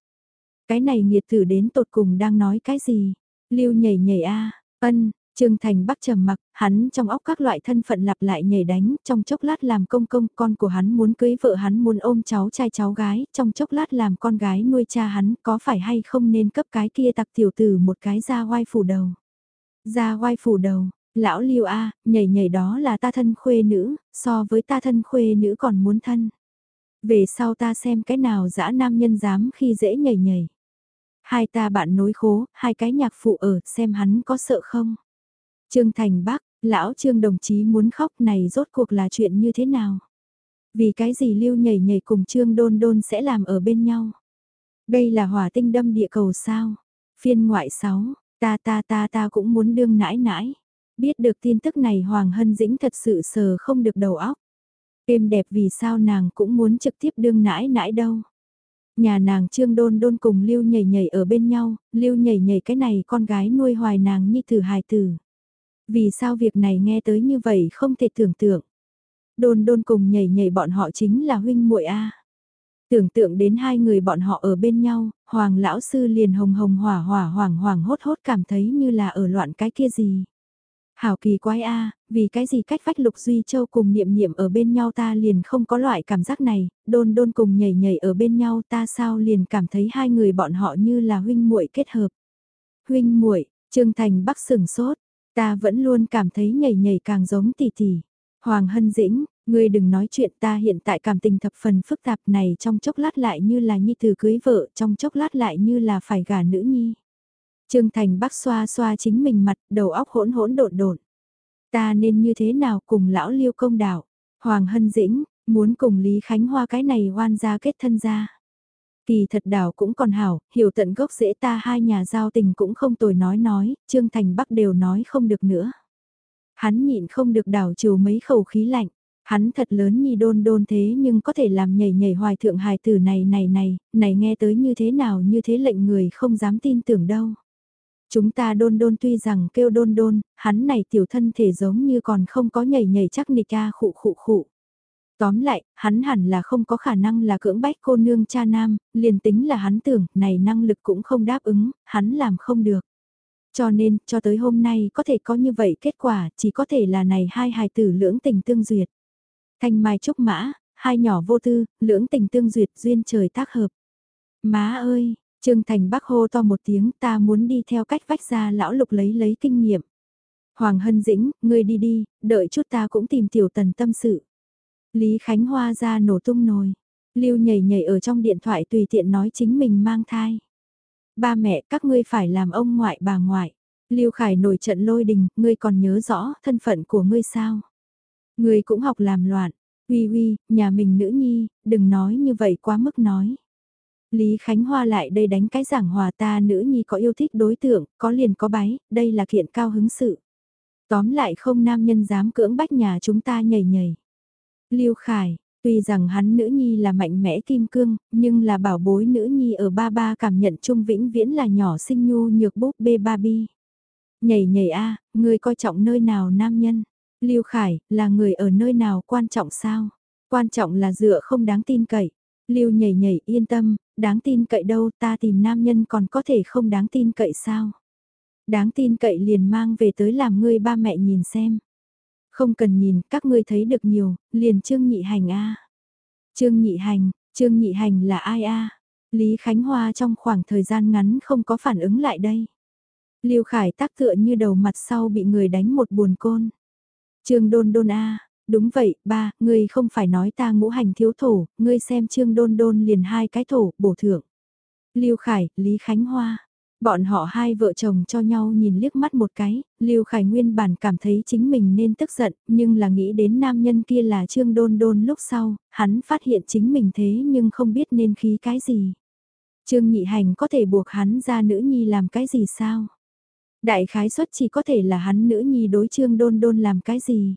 Speaker 1: Cái này nghiệt tử đến tột cùng đang nói cái gì? Lưu nhảy nhảy a, ân, Trương Thành Bắc trầm mặc, hắn trong óc các loại thân phận lặp lại nhảy đánh, trong chốc lát làm công công, con của hắn muốn cưới vợ hắn muốn ôm cháu trai cháu gái, trong chốc lát làm con gái nuôi cha hắn, có phải hay không nên cấp cái kia tặc tiểu tử một cái ra oai phủ đầu. Ra oai phủ đầu, lão Lưu A, nhảy nhảy đó là ta thân khuê nữ, so với ta thân khuê nữ còn muốn thân. Về sau ta xem cái nào dã nam nhân dám khi dễ nhảy nhảy. Hai ta bạn nối khố, hai cái nhạc phụ ở, xem hắn có sợ không. Trương Thành Bắc, lão Trương đồng chí muốn khóc này rốt cuộc là chuyện như thế nào? Vì cái gì lưu nhảy nhảy cùng Trương đôn đôn sẽ làm ở bên nhau? Đây là hỏa tinh đâm địa cầu sao? Phiên ngoại 6, ta ta ta ta cũng muốn đương nãi nãi. Biết được tin tức này Hoàng Hân Dĩnh thật sự sờ không được đầu óc. Êm đẹp vì sao nàng cũng muốn trực tiếp đương nãi nãi đâu. Nhà nàng trương đôn đôn cùng lưu nhảy nhảy ở bên nhau, lưu nhảy nhảy cái này con gái nuôi hoài nàng như thử hài tử. Vì sao việc này nghe tới như vậy không thể tưởng tượng. Đôn đôn cùng nhảy nhảy bọn họ chính là huynh muội A. Tưởng tượng đến hai người bọn họ ở bên nhau, hoàng lão sư liền hồng hồng hỏa hỏa hoàng hoàng hốt hốt cảm thấy như là ở loạn cái kia gì. Hảo kỳ quái a, vì cái gì cách vách Lục Duy Châu cùng niệm niệm ở bên nhau ta liền không có loại cảm giác này, đôn đôn cùng nhảy nhảy ở bên nhau ta sao liền cảm thấy hai người bọn họ như là huynh muội kết hợp. Huynh muội, Trương Thành Bắc sừng sốt, ta vẫn luôn cảm thấy nhảy nhảy càng giống tỷ tỷ. Hoàng Hân Dĩnh, ngươi đừng nói chuyện ta hiện tại cảm tình thập phần phức tạp này trong chốc lát lại như là nhi từ cưới vợ, trong chốc lát lại như là phải gả nữ nhi. Trương Thành Bắc xoa xoa chính mình mặt, đầu óc hỗn hỗn độn độn. Ta nên như thế nào cùng lão liêu công đạo? Hoàng Hân Dĩnh, muốn cùng Lý Khánh Hoa cái này hoan ra kết thân ra. Kỳ thật đảo cũng còn hảo, hiểu tận gốc dễ ta hai nhà giao tình cũng không tồi nói nói, Trương Thành Bắc đều nói không được nữa. Hắn nhịn không được đảo chiều mấy khẩu khí lạnh, hắn thật lớn nhì đôn đôn thế nhưng có thể làm nhảy nhảy hoài thượng hài tử này này này, này nghe tới như thế nào như thế lệnh người không dám tin tưởng đâu. Chúng ta đôn đôn tuy rằng kêu đôn đôn, hắn này tiểu thân thể giống như còn không có nhảy nhảy chắc nịch ca khụ khụ khụ. Tóm lại, hắn hẳn là không có khả năng là cưỡng bách cô nương cha nam, liền tính là hắn tưởng, này năng lực cũng không đáp ứng, hắn làm không được. Cho nên, cho tới hôm nay có thể có như vậy kết quả, chỉ có thể là này hai hài tử lưỡng tình tương duyệt. Thanh mai trúc mã, hai nhỏ vô tư, lưỡng tình tương duyệt duyên trời tác hợp. Má ơi, Trương Thành Bắc hô to một tiếng ta muốn đi theo cách vách ra lão lục lấy lấy kinh nghiệm. Hoàng Hân Dĩnh, ngươi đi đi, đợi chút ta cũng tìm tiểu tần tâm sự. Lý Khánh Hoa ra nổ tung nồi. Lưu nhảy nhảy ở trong điện thoại tùy tiện nói chính mình mang thai. Ba mẹ các ngươi phải làm ông ngoại bà ngoại. Lưu Khải nổi trận lôi đình, ngươi còn nhớ rõ thân phận của ngươi sao? Ngươi cũng học làm loạn. Uy uy, nhà mình nữ nhi, đừng nói như vậy quá mức nói. Lý Khánh Hoa lại đây đánh cái giảng hòa ta nữ nhi có yêu thích đối tượng, có liền có bái, đây là kiện cao hứng sự. Tóm lại không nam nhân dám cưỡng bách nhà chúng ta nhảy nhảy. Lưu Khải, tuy rằng hắn nữ nhi là mạnh mẽ kim cương, nhưng là bảo bối nữ nhi ở ba ba cảm nhận trung vĩnh viễn là nhỏ sinh nhu nhược búp bê Barbie. Nhảy nhảy a, người coi trọng nơi nào nam nhân. Lưu Khải, là người ở nơi nào quan trọng sao? Quan trọng là dựa không đáng tin cậy. Lưu nhảy nhảy yên tâm, đáng tin cậy đâu ta tìm nam nhân còn có thể không đáng tin cậy sao? Đáng tin cậy liền mang về tới làm ngươi ba mẹ nhìn xem. Không cần nhìn, các ngươi thấy được nhiều, liền Trương Nhị Hành a. Trương Nhị Hành, Trương Nhị Hành là ai a? Lý Khánh Hoa trong khoảng thời gian ngắn không có phản ứng lại đây. Lưu Khải tác tựa như đầu mặt sau bị người đánh một buồn côn. Trương Đôn Đôn a, đúng vậy, ba, ngươi không phải nói ta ngũ hành thiếu thổ, ngươi xem Trương Đôn Đôn liền hai cái thổ, bổ thượng. Lưu Khải, Lý Khánh Hoa. Bọn họ hai vợ chồng cho nhau nhìn liếc mắt một cái, Lưu Khải nguyên bản cảm thấy chính mình nên tức giận, nhưng là nghĩ đến nam nhân kia là Trương Đôn Đôn lúc sau, hắn phát hiện chính mình thế nhưng không biết nên khí cái gì. Trương Nhị Hành có thể buộc hắn ra nữ nhi làm cái gì sao? Đại khái suất chỉ có thể là hắn nữ nhi đối Trương Đôn Đôn làm cái gì?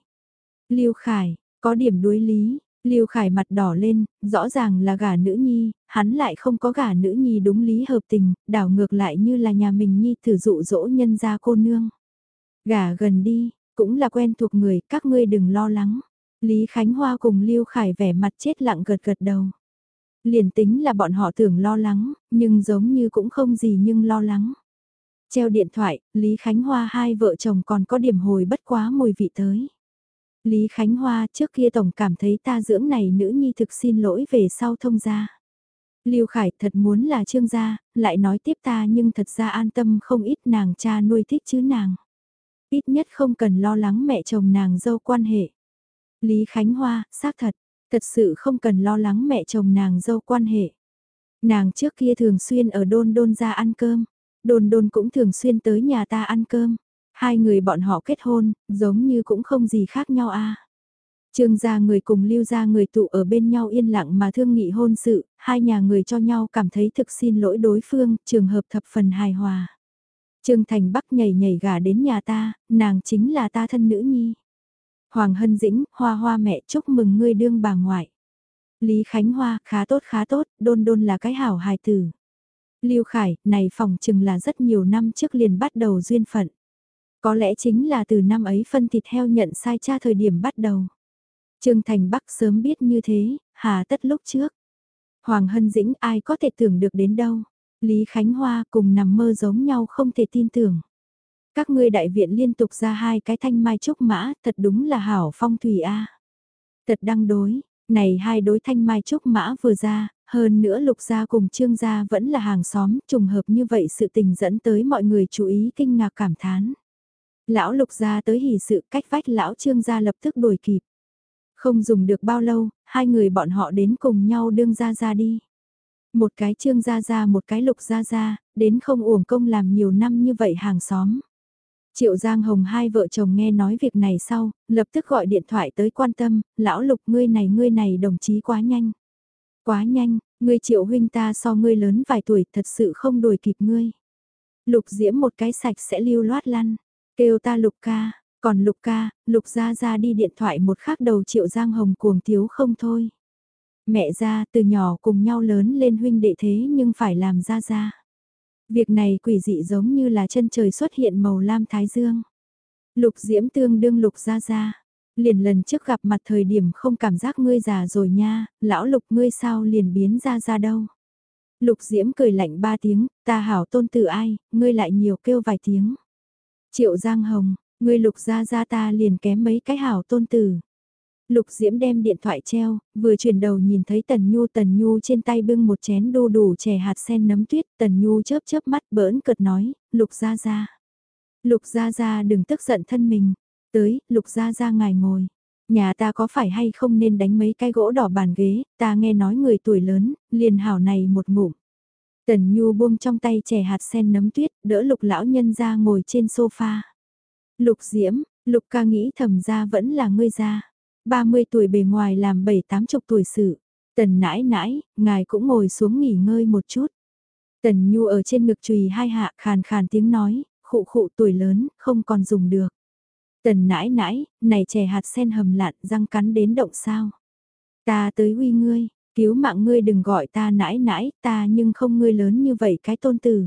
Speaker 1: Lưu Khải, có điểm đối lý, Lưu Khải mặt đỏ lên, rõ ràng là gả nữ nhi, hắn lại không có gả nữ nhi đúng lý hợp tình, đảo ngược lại như là nhà mình nhi thử dụ dỗ nhân gia cô nương. Gả gần đi, cũng là quen thuộc người, các ngươi đừng lo lắng. Lý Khánh Hoa cùng Lưu Khải vẻ mặt chết lặng gật gật đầu. Liền tính là bọn họ tưởng lo lắng, nhưng giống như cũng không gì nhưng lo lắng. Treo điện thoại, Lý Khánh Hoa hai vợ chồng còn có điểm hồi bất quá mùi vị tới. Lý Khánh Hoa trước kia tổng cảm thấy ta dưỡng này nữ nhi thực xin lỗi về sau thông gia. Lưu Khải thật muốn là trương gia, lại nói tiếp ta nhưng thật ra an tâm không ít nàng cha nuôi thích chứ nàng. Ít nhất không cần lo lắng mẹ chồng nàng dâu quan hệ. Lý Khánh Hoa, xác thật, thật sự không cần lo lắng mẹ chồng nàng dâu quan hệ. Nàng trước kia thường xuyên ở đôn đôn ra ăn cơm, đôn đôn cũng thường xuyên tới nhà ta ăn cơm. Hai người bọn họ kết hôn, giống như cũng không gì khác nhau a. Trương gia người cùng lưu gia người tụ ở bên nhau yên lặng mà thương nghị hôn sự, hai nhà người cho nhau cảm thấy thực xin lỗi đối phương, trường hợp thập phần hài hòa. Trương Thành Bắc nhảy nhảy gà đến nhà ta, nàng chính là ta thân nữ nhi. Hoàng Hân Dĩnh, hoa hoa mẹ chúc mừng ngươi đương bà ngoại. Lý Khánh Hoa, khá tốt khá tốt, đôn đôn là cái hảo hài tử. Lưu Khải, này phòng chừng là rất nhiều năm trước liền bắt đầu duyên phận. Có lẽ chính là từ năm ấy phân thịt heo nhận sai cha thời điểm bắt đầu. Trương Thành Bắc sớm biết như thế, hà tất lúc trước. Hoàng Hân Dĩnh ai có thể tưởng được đến đâu. Lý Khánh Hoa cùng nằm mơ giống nhau không thể tin tưởng. Các ngươi đại viện liên tục ra hai cái thanh mai trúc mã, thật đúng là hảo phong thủy a. Thật đăng đối, này hai đối thanh mai trúc mã vừa ra, hơn nữa lục gia cùng trương gia vẫn là hàng xóm, trùng hợp như vậy sự tình dẫn tới mọi người chú ý kinh ngạc cảm thán. Lão lục ra tới hỉ sự cách vách lão trương gia lập tức đuổi kịp. Không dùng được bao lâu, hai người bọn họ đến cùng nhau đương ra ra đi. Một cái trương gia ra một cái lục gia ra đến không uổng công làm nhiều năm như vậy hàng xóm. Triệu Giang Hồng hai vợ chồng nghe nói việc này sau, lập tức gọi điện thoại tới quan tâm, lão lục ngươi này ngươi này đồng chí quá nhanh. Quá nhanh, ngươi triệu huynh ta so ngươi lớn vài tuổi thật sự không đuổi kịp ngươi. Lục diễm một cái sạch sẽ lưu loát lăn, kêu ta lục ca, còn lục ca, lục ra ra đi điện thoại một khắc đầu triệu Giang Hồng cuồng thiếu không thôi. Mẹ ra từ nhỏ cùng nhau lớn lên huynh đệ thế nhưng phải làm ra ra. Việc này quỷ dị giống như là chân trời xuất hiện màu lam thái dương. Lục diễm tương đương lục ra ra. Liền lần trước gặp mặt thời điểm không cảm giác ngươi già rồi nha, lão lục ngươi sao liền biến ra ra đâu. Lục diễm cười lạnh ba tiếng, ta hảo tôn tử ai, ngươi lại nhiều kêu vài tiếng. Triệu Giang Hồng, ngươi lục ra ra ta liền kém mấy cái hảo tôn tử. Lục Diễm đem điện thoại treo, vừa chuyển đầu nhìn thấy Tần Nhu Tần Nhu trên tay bưng một chén đu đủ chè hạt sen nấm tuyết, Tần Nhu chớp chớp mắt bỡn cợt nói, Lục gia gia Lục gia gia đừng tức giận thân mình, tới, Lục gia gia ngài ngồi. Nhà ta có phải hay không nên đánh mấy cái gỗ đỏ bàn ghế, ta nghe nói người tuổi lớn, liền hảo này một ngụm. Tần Nhu buông trong tay chè hạt sen nấm tuyết, đỡ lục lão nhân ra ngồi trên sofa. Lục Diễm, Lục ca nghĩ thầm ra vẫn là ngươi ra. 30 tuổi bề ngoài làm 7-8 chục tuổi sự. Tần nãi nãi, ngài cũng ngồi xuống nghỉ ngơi một chút. Tần Nhu ở trên ngực chùy hai hạ khàn khàn tiếng nói, khụ khụ tuổi lớn, không còn dùng được. Tần nãi nãi, này chè hạt sen hầm lạn răng cắn đến động sao. Ta tới huy ngươi, cứu mạng ngươi đừng gọi ta nãi nãi, ta nhưng không ngươi lớn như vậy cái tôn tử.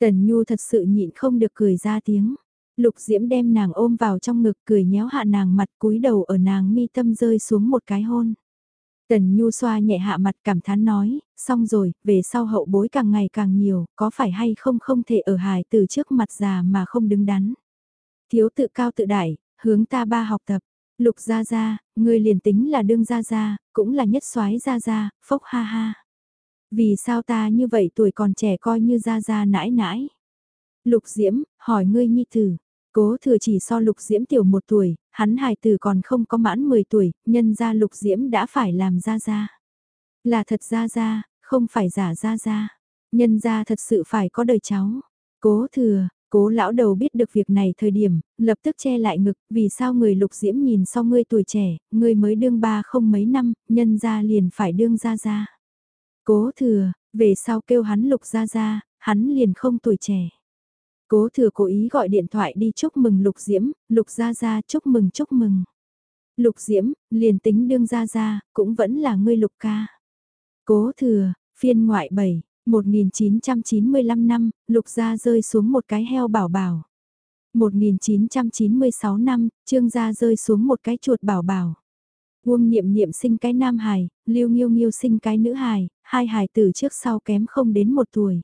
Speaker 1: Tần Nhu thật sự nhịn không được cười ra tiếng. Lục Diễm đem nàng ôm vào trong ngực cười nhéo hạ nàng mặt cúi đầu ở nàng mi tâm rơi xuống một cái hôn. Tần Nhu xoa nhẹ hạ mặt cảm thán nói, xong rồi, về sau hậu bối càng ngày càng nhiều, có phải hay không không thể ở hài từ trước mặt già mà không đứng đắn. Thiếu tự cao tự đại, hướng ta ba học tập, lục gia gia, người liền tính là đương gia gia, cũng là nhất soái gia gia, phốc ha ha. Vì sao ta như vậy tuổi còn trẻ coi như gia gia nãi nãi. Lục Diễm, hỏi ngươi nhi tử, Cố thừa chỉ so lục diễm tiểu một tuổi, hắn hài tử còn không có mãn 10 tuổi, nhân ra lục diễm đã phải làm gia gia. Là thật gia gia, không phải giả gia gia. Nhân ra thật sự phải có đời cháu. Cố thừa, cố lão đầu biết được việc này thời điểm, lập tức che lại ngực, vì sao người lục diễm nhìn so ngươi tuổi trẻ, ngươi mới đương ba không mấy năm, nhân ra liền phải đương ra ra. Cố thừa, về sau kêu hắn lục ra ra, hắn liền không tuổi trẻ. Cố thừa cố ý gọi điện thoại đi chúc mừng Lục Diễm, Lục Gia Gia chúc mừng chúc mừng. Lục Diễm, liền tính đương Gia Gia, cũng vẫn là ngươi Lục ca. Cố thừa, phiên ngoại 7, 1995 năm, Lục Gia rơi xuống một cái heo bảo bảo. 1996 năm, Trương Gia rơi xuống một cái chuột bảo bảo. Uông niệm niệm sinh cái nam hài, Lưu Nghiêu Nghiêu sinh cái nữ hài, hai hài từ trước sau kém không đến một tuổi.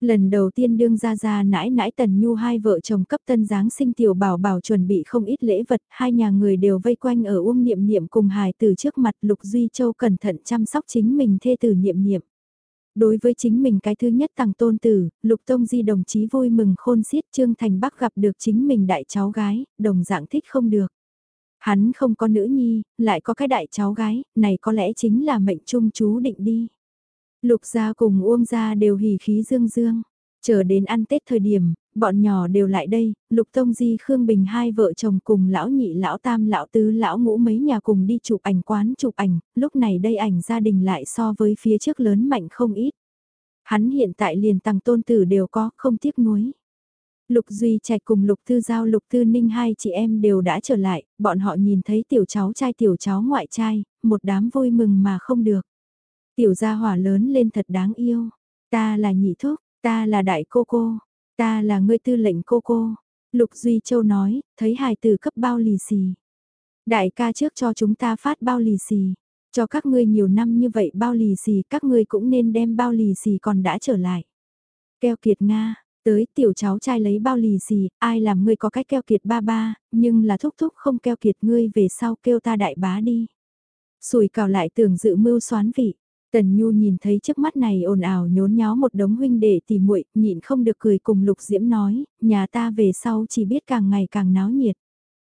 Speaker 1: Lần đầu tiên đương ra ra nãi nãi Tần Nhu hai vợ chồng cấp tân Giáng sinh tiểu bảo bảo chuẩn bị không ít lễ vật, hai nhà người đều vây quanh ở uông niệm niệm cùng hài từ trước mặt Lục Duy Châu cẩn thận chăm sóc chính mình thê tử niệm niệm. Đối với chính mình cái thứ nhất tàng tôn tử, Lục Tông Di đồng chí vui mừng khôn xiết Trương Thành Bắc gặp được chính mình đại cháu gái, đồng dạng thích không được. Hắn không có nữ nhi, lại có cái đại cháu gái, này có lẽ chính là mệnh trung chú định đi. Lục gia cùng Uông gia đều hỉ khí dương dương. Chờ đến ăn Tết thời điểm, bọn nhỏ đều lại đây, Lục Tông Di Khương Bình hai vợ chồng cùng lão nhị lão tam lão tứ lão ngũ mấy nhà cùng đi chụp ảnh quán chụp ảnh, lúc này đây ảnh gia đình lại so với phía trước lớn mạnh không ít. Hắn hiện tại liền tăng tôn tử đều có, không tiếc nuối. Lục Duy Trạch cùng Lục Tư Giao Lục Tư Ninh hai chị em đều đã trở lại, bọn họ nhìn thấy tiểu cháu trai tiểu cháu ngoại trai, một đám vui mừng mà không được. Tiểu gia hỏa lớn lên thật đáng yêu. Ta là nhị thúc, ta là đại cô cô, ta là ngươi tư lệnh cô cô. Lục Duy Châu nói, thấy hài tử cấp bao lì xì. Đại ca trước cho chúng ta phát bao lì xì. Cho các ngươi nhiều năm như vậy bao lì xì các ngươi cũng nên đem bao lì xì còn đã trở lại. Keo kiệt Nga, tới tiểu cháu trai lấy bao lì xì, ai làm ngươi có cách keo kiệt ba ba, nhưng là thúc thúc không keo kiệt ngươi về sau kêu ta đại bá đi. Sùi cào lại tưởng dự mưu xoán vị, Tần Nhu nhìn thấy trước mắt này ồn ào nhốn nháo một đống huynh đệ thì muội nhịn không được cười cùng Lục Diễm nói, nhà ta về sau chỉ biết càng ngày càng náo nhiệt.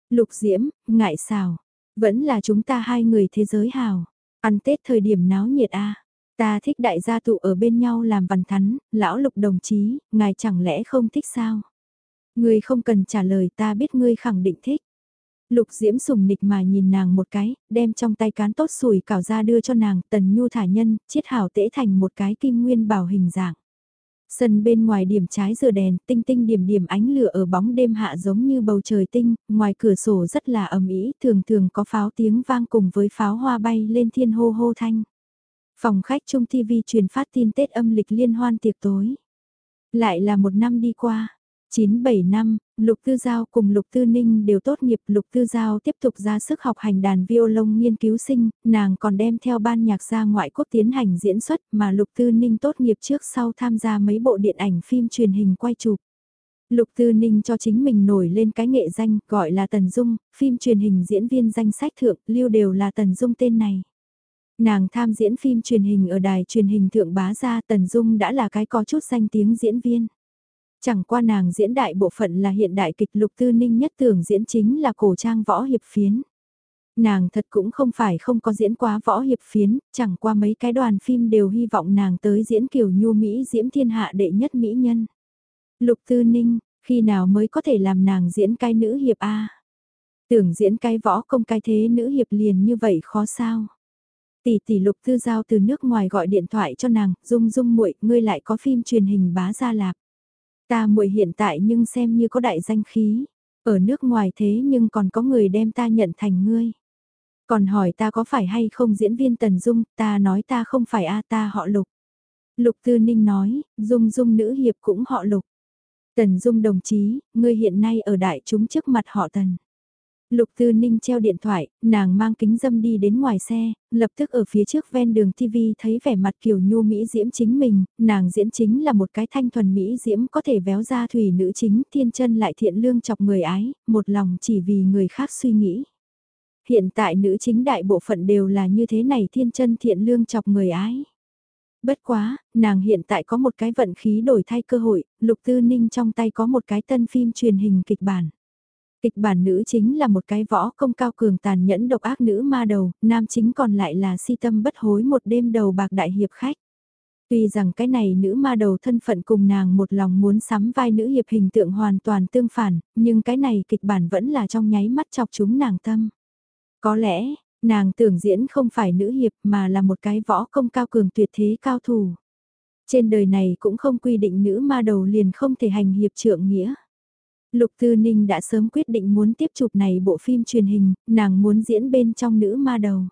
Speaker 1: Lục Diễm, ngại xào, vẫn là chúng ta hai người thế giới hào, ăn Tết thời điểm náo nhiệt a Ta thích đại gia tụ ở bên nhau làm văn thắn, lão lục đồng chí, ngài chẳng lẽ không thích sao? Ngươi không cần trả lời ta biết ngươi khẳng định thích. Lục Diễm sùng nịch mà nhìn nàng một cái, đem trong tay cán tốt sủi cảo ra đưa cho nàng, tần nhu thả nhân, chiết hảo tễ thành một cái kim nguyên bảo hình dạng. Sân bên ngoài điểm trái dừa đèn, tinh tinh điểm điểm ánh lửa ở bóng đêm hạ giống như bầu trời tinh, ngoài cửa sổ rất là ầm ĩ, thường thường có pháo tiếng vang cùng với pháo hoa bay lên thiên hô hô thanh. Phòng khách trung TV truyền phát tin Tết âm lịch liên hoan tiệc tối. Lại là một năm đi qua, 97 năm, Lục Tư Giao cùng Lục Tư Ninh đều tốt nghiệp Lục Tư Giao tiếp tục ra sức học hành đàn violon nghiên cứu sinh, nàng còn đem theo ban nhạc gia ngoại quốc tiến hành diễn xuất mà Lục Tư Ninh tốt nghiệp trước sau tham gia mấy bộ điện ảnh phim truyền hình quay chụp. Lục Tư Ninh cho chính mình nổi lên cái nghệ danh gọi là Tần Dung, phim truyền hình diễn viên danh sách thượng lưu đều là Tần Dung tên này. Nàng tham diễn phim truyền hình ở đài truyền hình thượng bá gia Tần Dung đã là cái có chút danh tiếng diễn viên. Chẳng qua nàng diễn đại bộ phận là hiện đại kịch lục tư ninh nhất tưởng diễn chính là cổ trang võ hiệp phiến. Nàng thật cũng không phải không có diễn quá võ hiệp phiến, chẳng qua mấy cái đoàn phim đều hy vọng nàng tới diễn kiểu nhu Mỹ diễm thiên hạ đệ nhất Mỹ nhân. Lục tư ninh, khi nào mới có thể làm nàng diễn cái nữ hiệp A? Tưởng diễn cái võ công cái thế nữ hiệp liền như vậy khó sao? Tỷ tỷ lục tư giao từ nước ngoài gọi điện thoại cho nàng, dung dung muội ngươi lại có phim truyền hình bá gia lạc. Ta muội hiện tại nhưng xem như có đại danh khí, ở nước ngoài thế nhưng còn có người đem ta nhận thành ngươi. Còn hỏi ta có phải hay không diễn viên Tần Dung, ta nói ta không phải a ta họ Lục. Lục Tư Ninh nói, Dung Dung nữ hiệp cũng họ Lục. Tần Dung đồng chí, ngươi hiện nay ở đại chúng trước mặt họ Tần. Lục Tư Ninh treo điện thoại, nàng mang kính dâm đi đến ngoài xe, lập tức ở phía trước ven đường TV thấy vẻ mặt kiểu nhu Mỹ diễm chính mình, nàng diễn chính là một cái thanh thuần Mỹ diễm có thể véo ra thủy nữ chính thiên chân lại thiện lương chọc người ái, một lòng chỉ vì người khác suy nghĩ. Hiện tại nữ chính đại bộ phận đều là như thế này thiên chân thiện lương chọc người ái. Bất quá, nàng hiện tại có một cái vận khí đổi thay cơ hội, Lục Tư Ninh trong tay có một cái tân phim truyền hình kịch bản. Kịch bản nữ chính là một cái võ công cao cường tàn nhẫn độc ác nữ ma đầu, nam chính còn lại là si tâm bất hối một đêm đầu bạc đại hiệp khách. Tuy rằng cái này nữ ma đầu thân phận cùng nàng một lòng muốn sắm vai nữ hiệp hình tượng hoàn toàn tương phản, nhưng cái này kịch bản vẫn là trong nháy mắt chọc chúng nàng tâm. Có lẽ, nàng tưởng diễn không phải nữ hiệp mà là một cái võ công cao cường tuyệt thế cao thủ. Trên đời này cũng không quy định nữ ma đầu liền không thể hành hiệp trượng nghĩa. Lục Tư Ninh đã sớm quyết định muốn tiếp chụp này bộ phim truyền hình, nàng muốn diễn bên trong nữ ma đầu.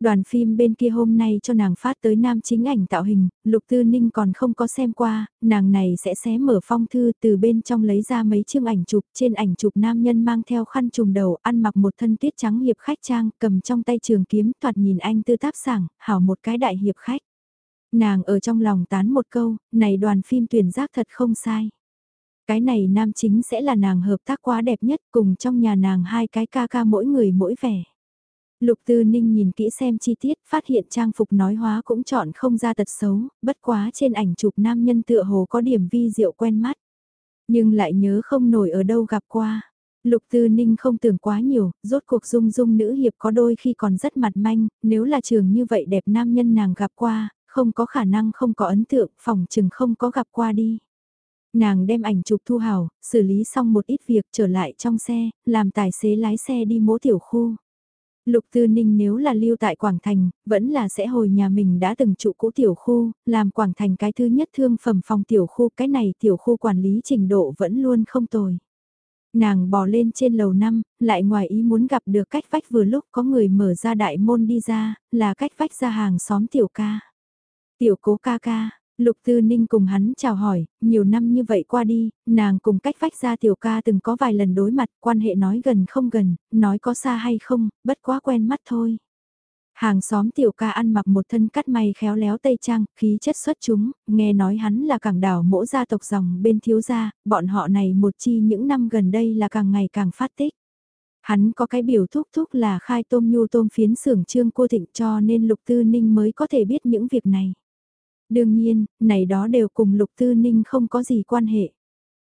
Speaker 1: Đoàn phim bên kia hôm nay cho nàng phát tới nam chính ảnh tạo hình, Lục Tư Ninh còn không có xem qua, nàng này sẽ xé mở phong thư từ bên trong lấy ra mấy chương ảnh chụp, trên ảnh chụp nam nhân mang theo khăn trùm đầu, ăn mặc một thân tuyết trắng hiệp khách trang, cầm trong tay trường kiếm, toạt nhìn anh tư táp sảng, hảo một cái đại hiệp khách. Nàng ở trong lòng tán một câu, này đoàn phim tuyển giác thật không sai. Cái này nam chính sẽ là nàng hợp tác quá đẹp nhất cùng trong nhà nàng hai cái ca ca mỗi người mỗi vẻ. Lục Tư Ninh nhìn kỹ xem chi tiết, phát hiện trang phục nói hóa cũng chọn không ra tật xấu, bất quá trên ảnh chụp nam nhân tựa hồ có điểm vi diệu quen mắt. Nhưng lại nhớ không nổi ở đâu gặp qua. Lục Tư Ninh không tưởng quá nhiều, rốt cuộc dung dung nữ hiệp có đôi khi còn rất mặt manh, nếu là trường như vậy đẹp nam nhân nàng gặp qua, không có khả năng không có ấn tượng, phòng chừng không có gặp qua đi. Nàng đem ảnh chụp thu hào, xử lý xong một ít việc trở lại trong xe, làm tài xế lái xe đi mố tiểu khu. Lục Tư Ninh nếu là lưu tại Quảng Thành, vẫn là sẽ hồi nhà mình đã từng trụ cũ tiểu khu, làm Quảng Thành cái thứ nhất thương phẩm phòng tiểu khu, cái này tiểu khu quản lý trình độ vẫn luôn không tồi. Nàng bò lên trên lầu 5, lại ngoài ý muốn gặp được cách vách vừa lúc có người mở ra đại môn đi ra, là cách vách ra hàng xóm tiểu ca. Tiểu cố ca ca, Lục Tư Ninh cùng hắn chào hỏi, nhiều năm như vậy qua đi, nàng cùng cách vách ra tiểu ca từng có vài lần đối mặt, quan hệ nói gần không gần, nói có xa hay không, bất quá quen mắt thôi. Hàng xóm tiểu ca ăn mặc một thân cắt may khéo léo tây trang, khí chất xuất chúng, nghe nói hắn là cảng đảo mỗ gia tộc dòng bên thiếu gia, bọn họ này một chi những năm gần đây là càng ngày càng phát tích. Hắn có cái biểu thúc thúc là khai tôm nhu tôm phiến xưởng trương cô thịnh cho nên lục tư ninh mới có thể biết những việc này. Đương nhiên, này đó đều cùng Lục Tư Ninh không có gì quan hệ.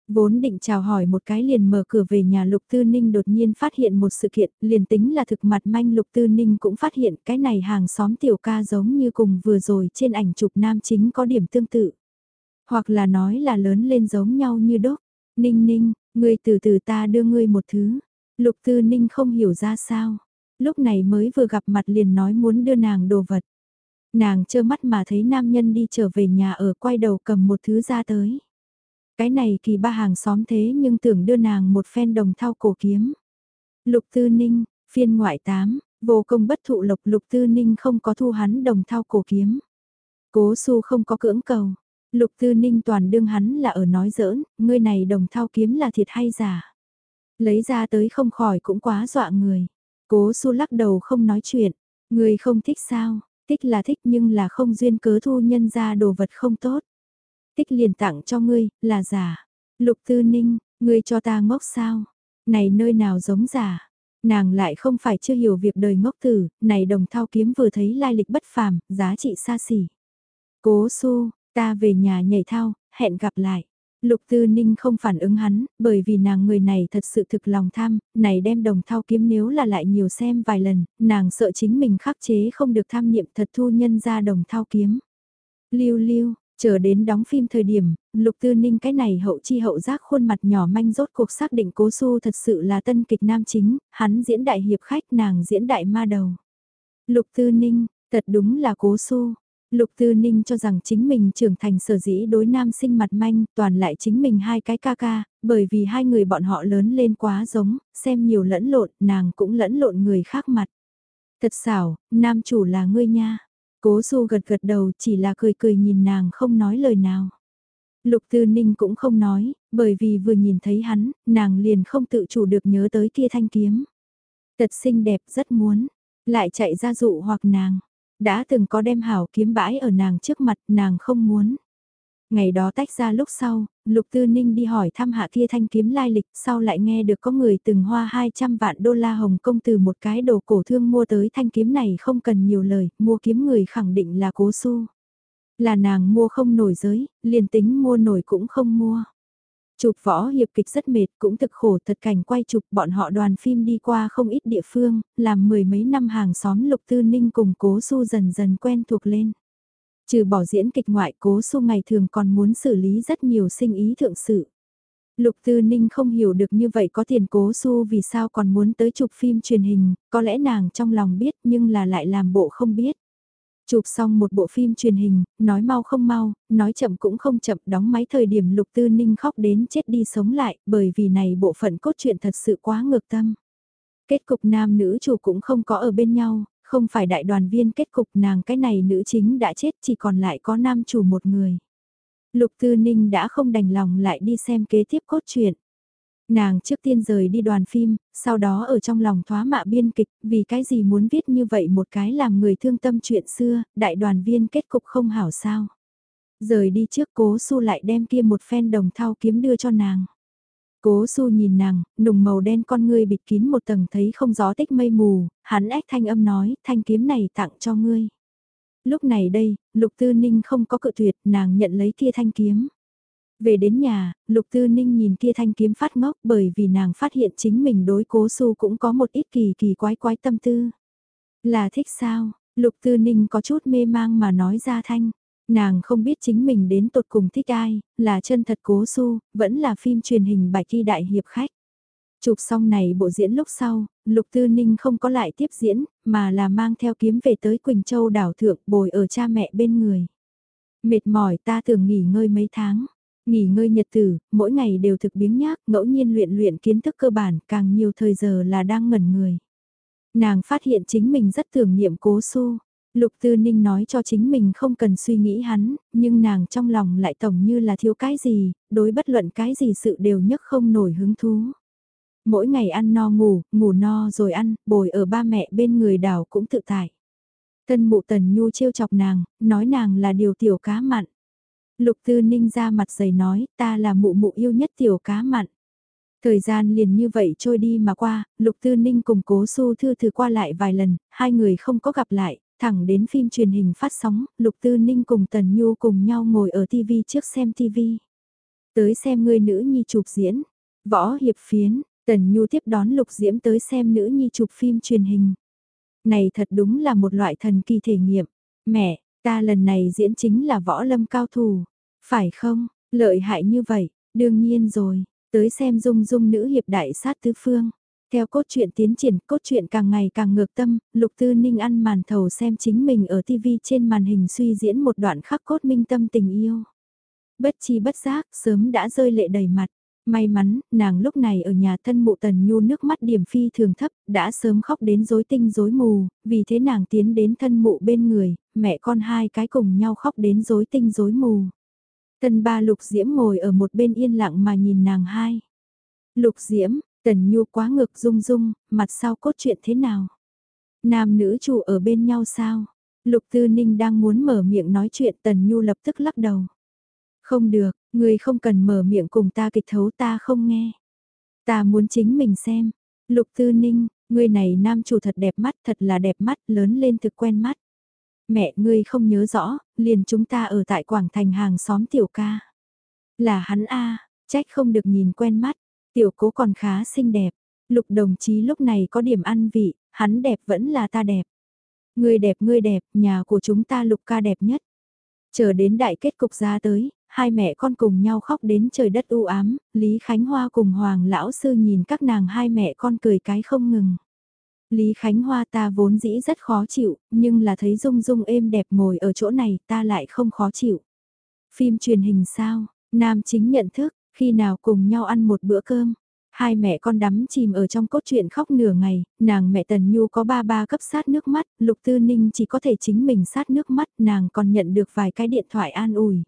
Speaker 1: Vốn định chào hỏi một cái liền mở cửa về nhà Lục Tư Ninh đột nhiên phát hiện một sự kiện, liền tính là thực mặt manh Lục Tư Ninh cũng phát hiện cái này hàng xóm tiểu ca giống như cùng vừa rồi trên ảnh chụp nam chính có điểm tương tự. Hoặc là nói là lớn lên giống nhau như đốt. Ninh ninh, ngươi từ từ ta đưa ngươi một thứ. Lục Tư Ninh không hiểu ra sao. Lúc này mới vừa gặp mặt liền nói muốn đưa nàng đồ vật. Nàng trơ mắt mà thấy nam nhân đi trở về nhà ở quay đầu cầm một thứ ra tới. Cái này kỳ ba hàng xóm thế nhưng tưởng đưa nàng một phen đồng thao cổ kiếm. Lục Tư Ninh, phiên ngoại tám vô công bất thụ lộc Lục Tư Ninh không có thu hắn đồng thao cổ kiếm. Cố su không có cưỡng cầu. Lục Tư Ninh toàn đương hắn là ở nói giỡn, ngươi này đồng thao kiếm là thiệt hay giả. Lấy ra tới không khỏi cũng quá dọa người. Cố su lắc đầu không nói chuyện. Người không thích sao, Thích là thích nhưng là không duyên cớ thu nhân ra đồ vật không tốt. tích liền tặng cho ngươi, là giả. Lục tư ninh, ngươi cho ta ngốc sao? Này nơi nào giống giả? Nàng lại không phải chưa hiểu việc đời ngốc tử, này đồng thao kiếm vừa thấy lai lịch bất phàm, giá trị xa xỉ. Cố su, ta về nhà nhảy thao, hẹn gặp lại. Lục Tư Ninh không phản ứng hắn, bởi vì nàng người này thật sự thực lòng tham, này đem đồng thao kiếm nếu là lại nhiều xem vài lần, nàng sợ chính mình khắc chế không được tham niệm thật thu nhân ra đồng thao kiếm. Lưu lưu, chờ đến đóng phim thời điểm, Lục Tư Ninh cái này hậu chi hậu giác khuôn mặt nhỏ manh rốt cuộc xác định cố su thật sự là tân kịch nam chính, hắn diễn đại hiệp khách nàng diễn đại ma đầu. Lục Tư Ninh, thật đúng là cố su, Lục Tư Ninh cho rằng chính mình trưởng thành sở dĩ đối nam sinh mặt manh, toàn lại chính mình hai cái ca ca, bởi vì hai người bọn họ lớn lên quá giống, xem nhiều lẫn lộn, nàng cũng lẫn lộn người khác mặt. Thật xảo, nam chủ là ngươi nha. Cố du gật gật đầu chỉ là cười cười nhìn nàng không nói lời nào. Lục Tư Ninh cũng không nói, Bởi vì vừa nhìn thấy hắn, nàng liền không tự chủ được nhớ tới kia thanh kiếm. Thật xinh đẹp rất muốn, lại chạy ra dụ hoặc nàng. Đã từng có đem hảo kiếm bãi ở nàng trước mặt nàng không muốn. Ngày đó tách ra lúc sau, Lục Tư Ninh đi hỏi thăm hạ kia thanh kiếm lai lịch, sau lại nghe được có người từng hoa 200 vạn đô la Hồng Kông từ một cái đồ cổ thương mua tới thanh kiếm này không cần nhiều lời, mua kiếm người khẳng định là cố su. Là nàng mua không nổi giới, liền tính mua nổi cũng không mua. Chụp võ hiệp kịch rất mệt, cũng thực khổ thật cảnh quay chụp bọn họ đoàn phim đi qua không ít địa phương, làm mười mấy năm hàng xóm Lục Tư Ninh cùng cố su dần dần quen thuộc lên. Trừ bỏ diễn kịch ngoại cố su ngày thường còn muốn xử lý rất nhiều sinh ý thượng sự. Lục Tư Ninh không hiểu được như vậy có tiền cố su vì sao còn muốn tới chụp phim truyền hình, có lẽ nàng trong lòng biết nhưng là lại làm bộ không biết. Chụp xong một bộ phim truyền hình, nói mau không mau, nói chậm cũng không chậm, đóng máy thời điểm Lục Tư Ninh khóc đến chết đi sống lại, bởi vì này bộ phận cốt truyện thật sự quá ngược tâm. Kết cục nam nữ chủ cũng không có ở bên nhau, không phải đại đoàn viên kết cục nàng cái này nữ chính đã chết chỉ còn lại có nam chủ một người. Lục Tư Ninh đã không đành lòng lại đi xem kế tiếp cốt truyện. Nàng trước tiên rời đi đoàn phim, sau đó ở trong lòng thoá mạ biên kịch, vì cái gì muốn viết như vậy một cái làm người thương tâm chuyện xưa, đại đoàn viên kết cục không hảo sao. Rời đi trước cố su lại đem kia một phen đồng thao kiếm đưa cho nàng. Cố su nhìn nàng, nùng màu đen con ngươi bịt kín một tầng thấy không gió tích mây mù, hắn ếch thanh âm nói, thanh kiếm này tặng cho ngươi. Lúc này đây, lục tư ninh không có cự tuyệt, nàng nhận lấy kia thanh kiếm. Về đến nhà, Lục Tư Ninh nhìn kia thanh kiếm phát ngốc bởi vì nàng phát hiện chính mình đối cố su cũng có một ít kỳ kỳ quái quái tâm tư. Là thích sao? Lục Tư Ninh có chút mê mang mà nói ra thanh. Nàng không biết chính mình đến tột cùng thích ai, là chân thật cố su, vẫn là phim truyền hình bài thi đại hiệp khách. Chụp xong này bộ diễn lúc sau, Lục Tư Ninh không có lại tiếp diễn, mà là mang theo kiếm về tới Quỳnh Châu đảo thượng bồi ở cha mẹ bên người. Mệt mỏi ta thường nghỉ ngơi mấy tháng. Nghỉ ngơi nhật tử, mỗi ngày đều thực biếng nhác, ngẫu nhiên luyện luyện kiến thức cơ bản, càng nhiều thời giờ là đang ngẩn người. Nàng phát hiện chính mình rất tưởng niệm cố su. Lục Tư Ninh nói cho chính mình không cần suy nghĩ hắn, nhưng nàng trong lòng lại tổng như là thiếu cái gì, đối bất luận cái gì sự đều nhất không nổi hứng thú. Mỗi ngày ăn no ngủ, ngủ no rồi ăn, bồi ở ba mẹ bên người đảo cũng tự tại. Thân mụ tần nhu trêu chọc nàng, nói nàng là điều tiểu cá mặn. Lục Tư Ninh ra mặt dày nói, ta là mụ mụ yêu nhất tiểu cá mặn. Thời gian liền như vậy trôi đi mà qua, Lục Tư Ninh cùng Cố Su Thư thử qua lại vài lần, hai người không có gặp lại, thẳng đến phim truyền hình phát sóng, Lục Tư Ninh cùng Tần Nhu cùng nhau ngồi ở TV trước xem TV. Tới xem người nữ nhi chụp diễn, võ hiệp phiến, Tần Nhu tiếp đón Lục Diễm tới xem nữ nhi chụp phim truyền hình. Này thật đúng là một loại thần kỳ thể nghiệm. Mẹ, ta lần này diễn chính là võ lâm cao thủ. Phải không, lợi hại như vậy, đương nhiên rồi, tới xem dung dung nữ hiệp đại sát tứ phương. Theo cốt truyện tiến triển, cốt truyện càng ngày càng ngược tâm, Lục Tư Ninh ăn màn thầu xem chính mình ở TV trên màn hình suy diễn một đoạn khắc cốt minh tâm tình yêu. Bất chi bất giác, sớm đã rơi lệ đầy mặt. May mắn, nàng lúc này ở nhà thân mụ tần nhu nước mắt điểm phi thường thấp, đã sớm khóc đến rối tinh rối mù, vì thế nàng tiến đến thân mụ bên người, mẹ con hai cái cùng nhau khóc đến rối tinh rối mù. Tần ba lục diễm ngồi ở một bên yên lặng mà nhìn nàng hai. Lục diễm, tần nhu quá ngực rung rung, mặt sau cốt chuyện thế nào? Nam nữ chủ ở bên nhau sao? Lục tư ninh đang muốn mở miệng nói chuyện tần nhu lập tức lắc đầu. Không được, người không cần mở miệng cùng ta kịch thấu ta không nghe. Ta muốn chính mình xem. Lục tư ninh, người này nam chủ thật đẹp mắt thật là đẹp mắt lớn lên thực quen mắt. Mẹ ngươi không nhớ rõ, liền chúng ta ở tại Quảng Thành hàng xóm tiểu ca. Là hắn A, trách không được nhìn quen mắt, tiểu cố còn khá xinh đẹp. Lục đồng chí lúc này có điểm ăn vị, hắn đẹp vẫn là ta đẹp. Ngươi đẹp ngươi đẹp, nhà của chúng ta lục ca đẹp nhất. Chờ đến đại kết cục ra tới, hai mẹ con cùng nhau khóc đến trời đất u ám, Lý Khánh Hoa cùng Hoàng Lão Sư nhìn các nàng hai mẹ con cười cái không ngừng. Lý Khánh Hoa ta vốn dĩ rất khó chịu, nhưng là thấy Dung Dung êm đẹp ngồi ở chỗ này ta lại không khó chịu. Phim truyền hình sao, nam chính nhận thức, khi nào cùng nhau ăn một bữa cơm. Hai mẹ con đắm chìm ở trong cốt truyện khóc nửa ngày, nàng mẹ Tần Nhu có ba ba cấp sát nước mắt, Lục Tư Ninh chỉ có thể chính mình sát nước mắt, nàng còn nhận được vài cái điện thoại an ủi.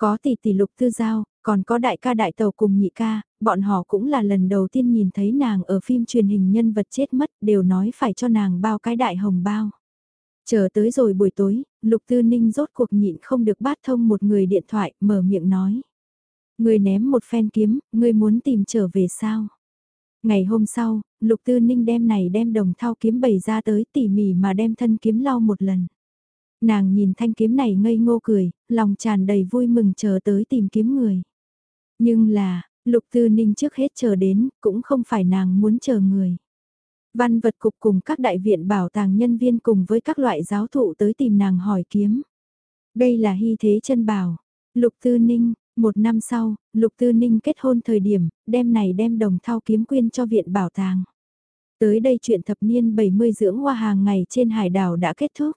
Speaker 1: Có tỷ tỷ lục tư giao, còn có đại ca đại tàu cùng nhị ca, bọn họ cũng là lần đầu tiên nhìn thấy nàng ở phim truyền hình nhân vật chết mất đều nói phải cho nàng bao cái đại hồng bao. Chờ tới rồi buổi tối, Lục Tư Ninh rốt cuộc nhịn không được bát thông một người điện thoại, mở miệng nói. Người ném một phen kiếm, người muốn tìm trở về sao? Ngày hôm sau, Lục Tư Ninh đem này đem đồng thao kiếm bày ra tới tỉ mỉ mà đem thân kiếm lau một lần. Nàng nhìn thanh kiếm này ngây ngô cười, lòng tràn đầy vui mừng chờ tới tìm kiếm người. Nhưng là, Lục Tư Ninh trước hết chờ đến, cũng không phải nàng muốn chờ người. Văn vật cục cùng các đại viện bảo tàng nhân viên cùng với các loại giáo thụ tới tìm nàng hỏi kiếm. Đây là hy thế chân bảo. Lục Tư Ninh, một năm sau, Lục Tư Ninh kết hôn thời điểm, đem này đem đồng thao kiếm quyên cho viện bảo tàng. Tới đây chuyện thập niên 70 dưỡng hoa hàng ngày trên hải đảo đã kết thúc.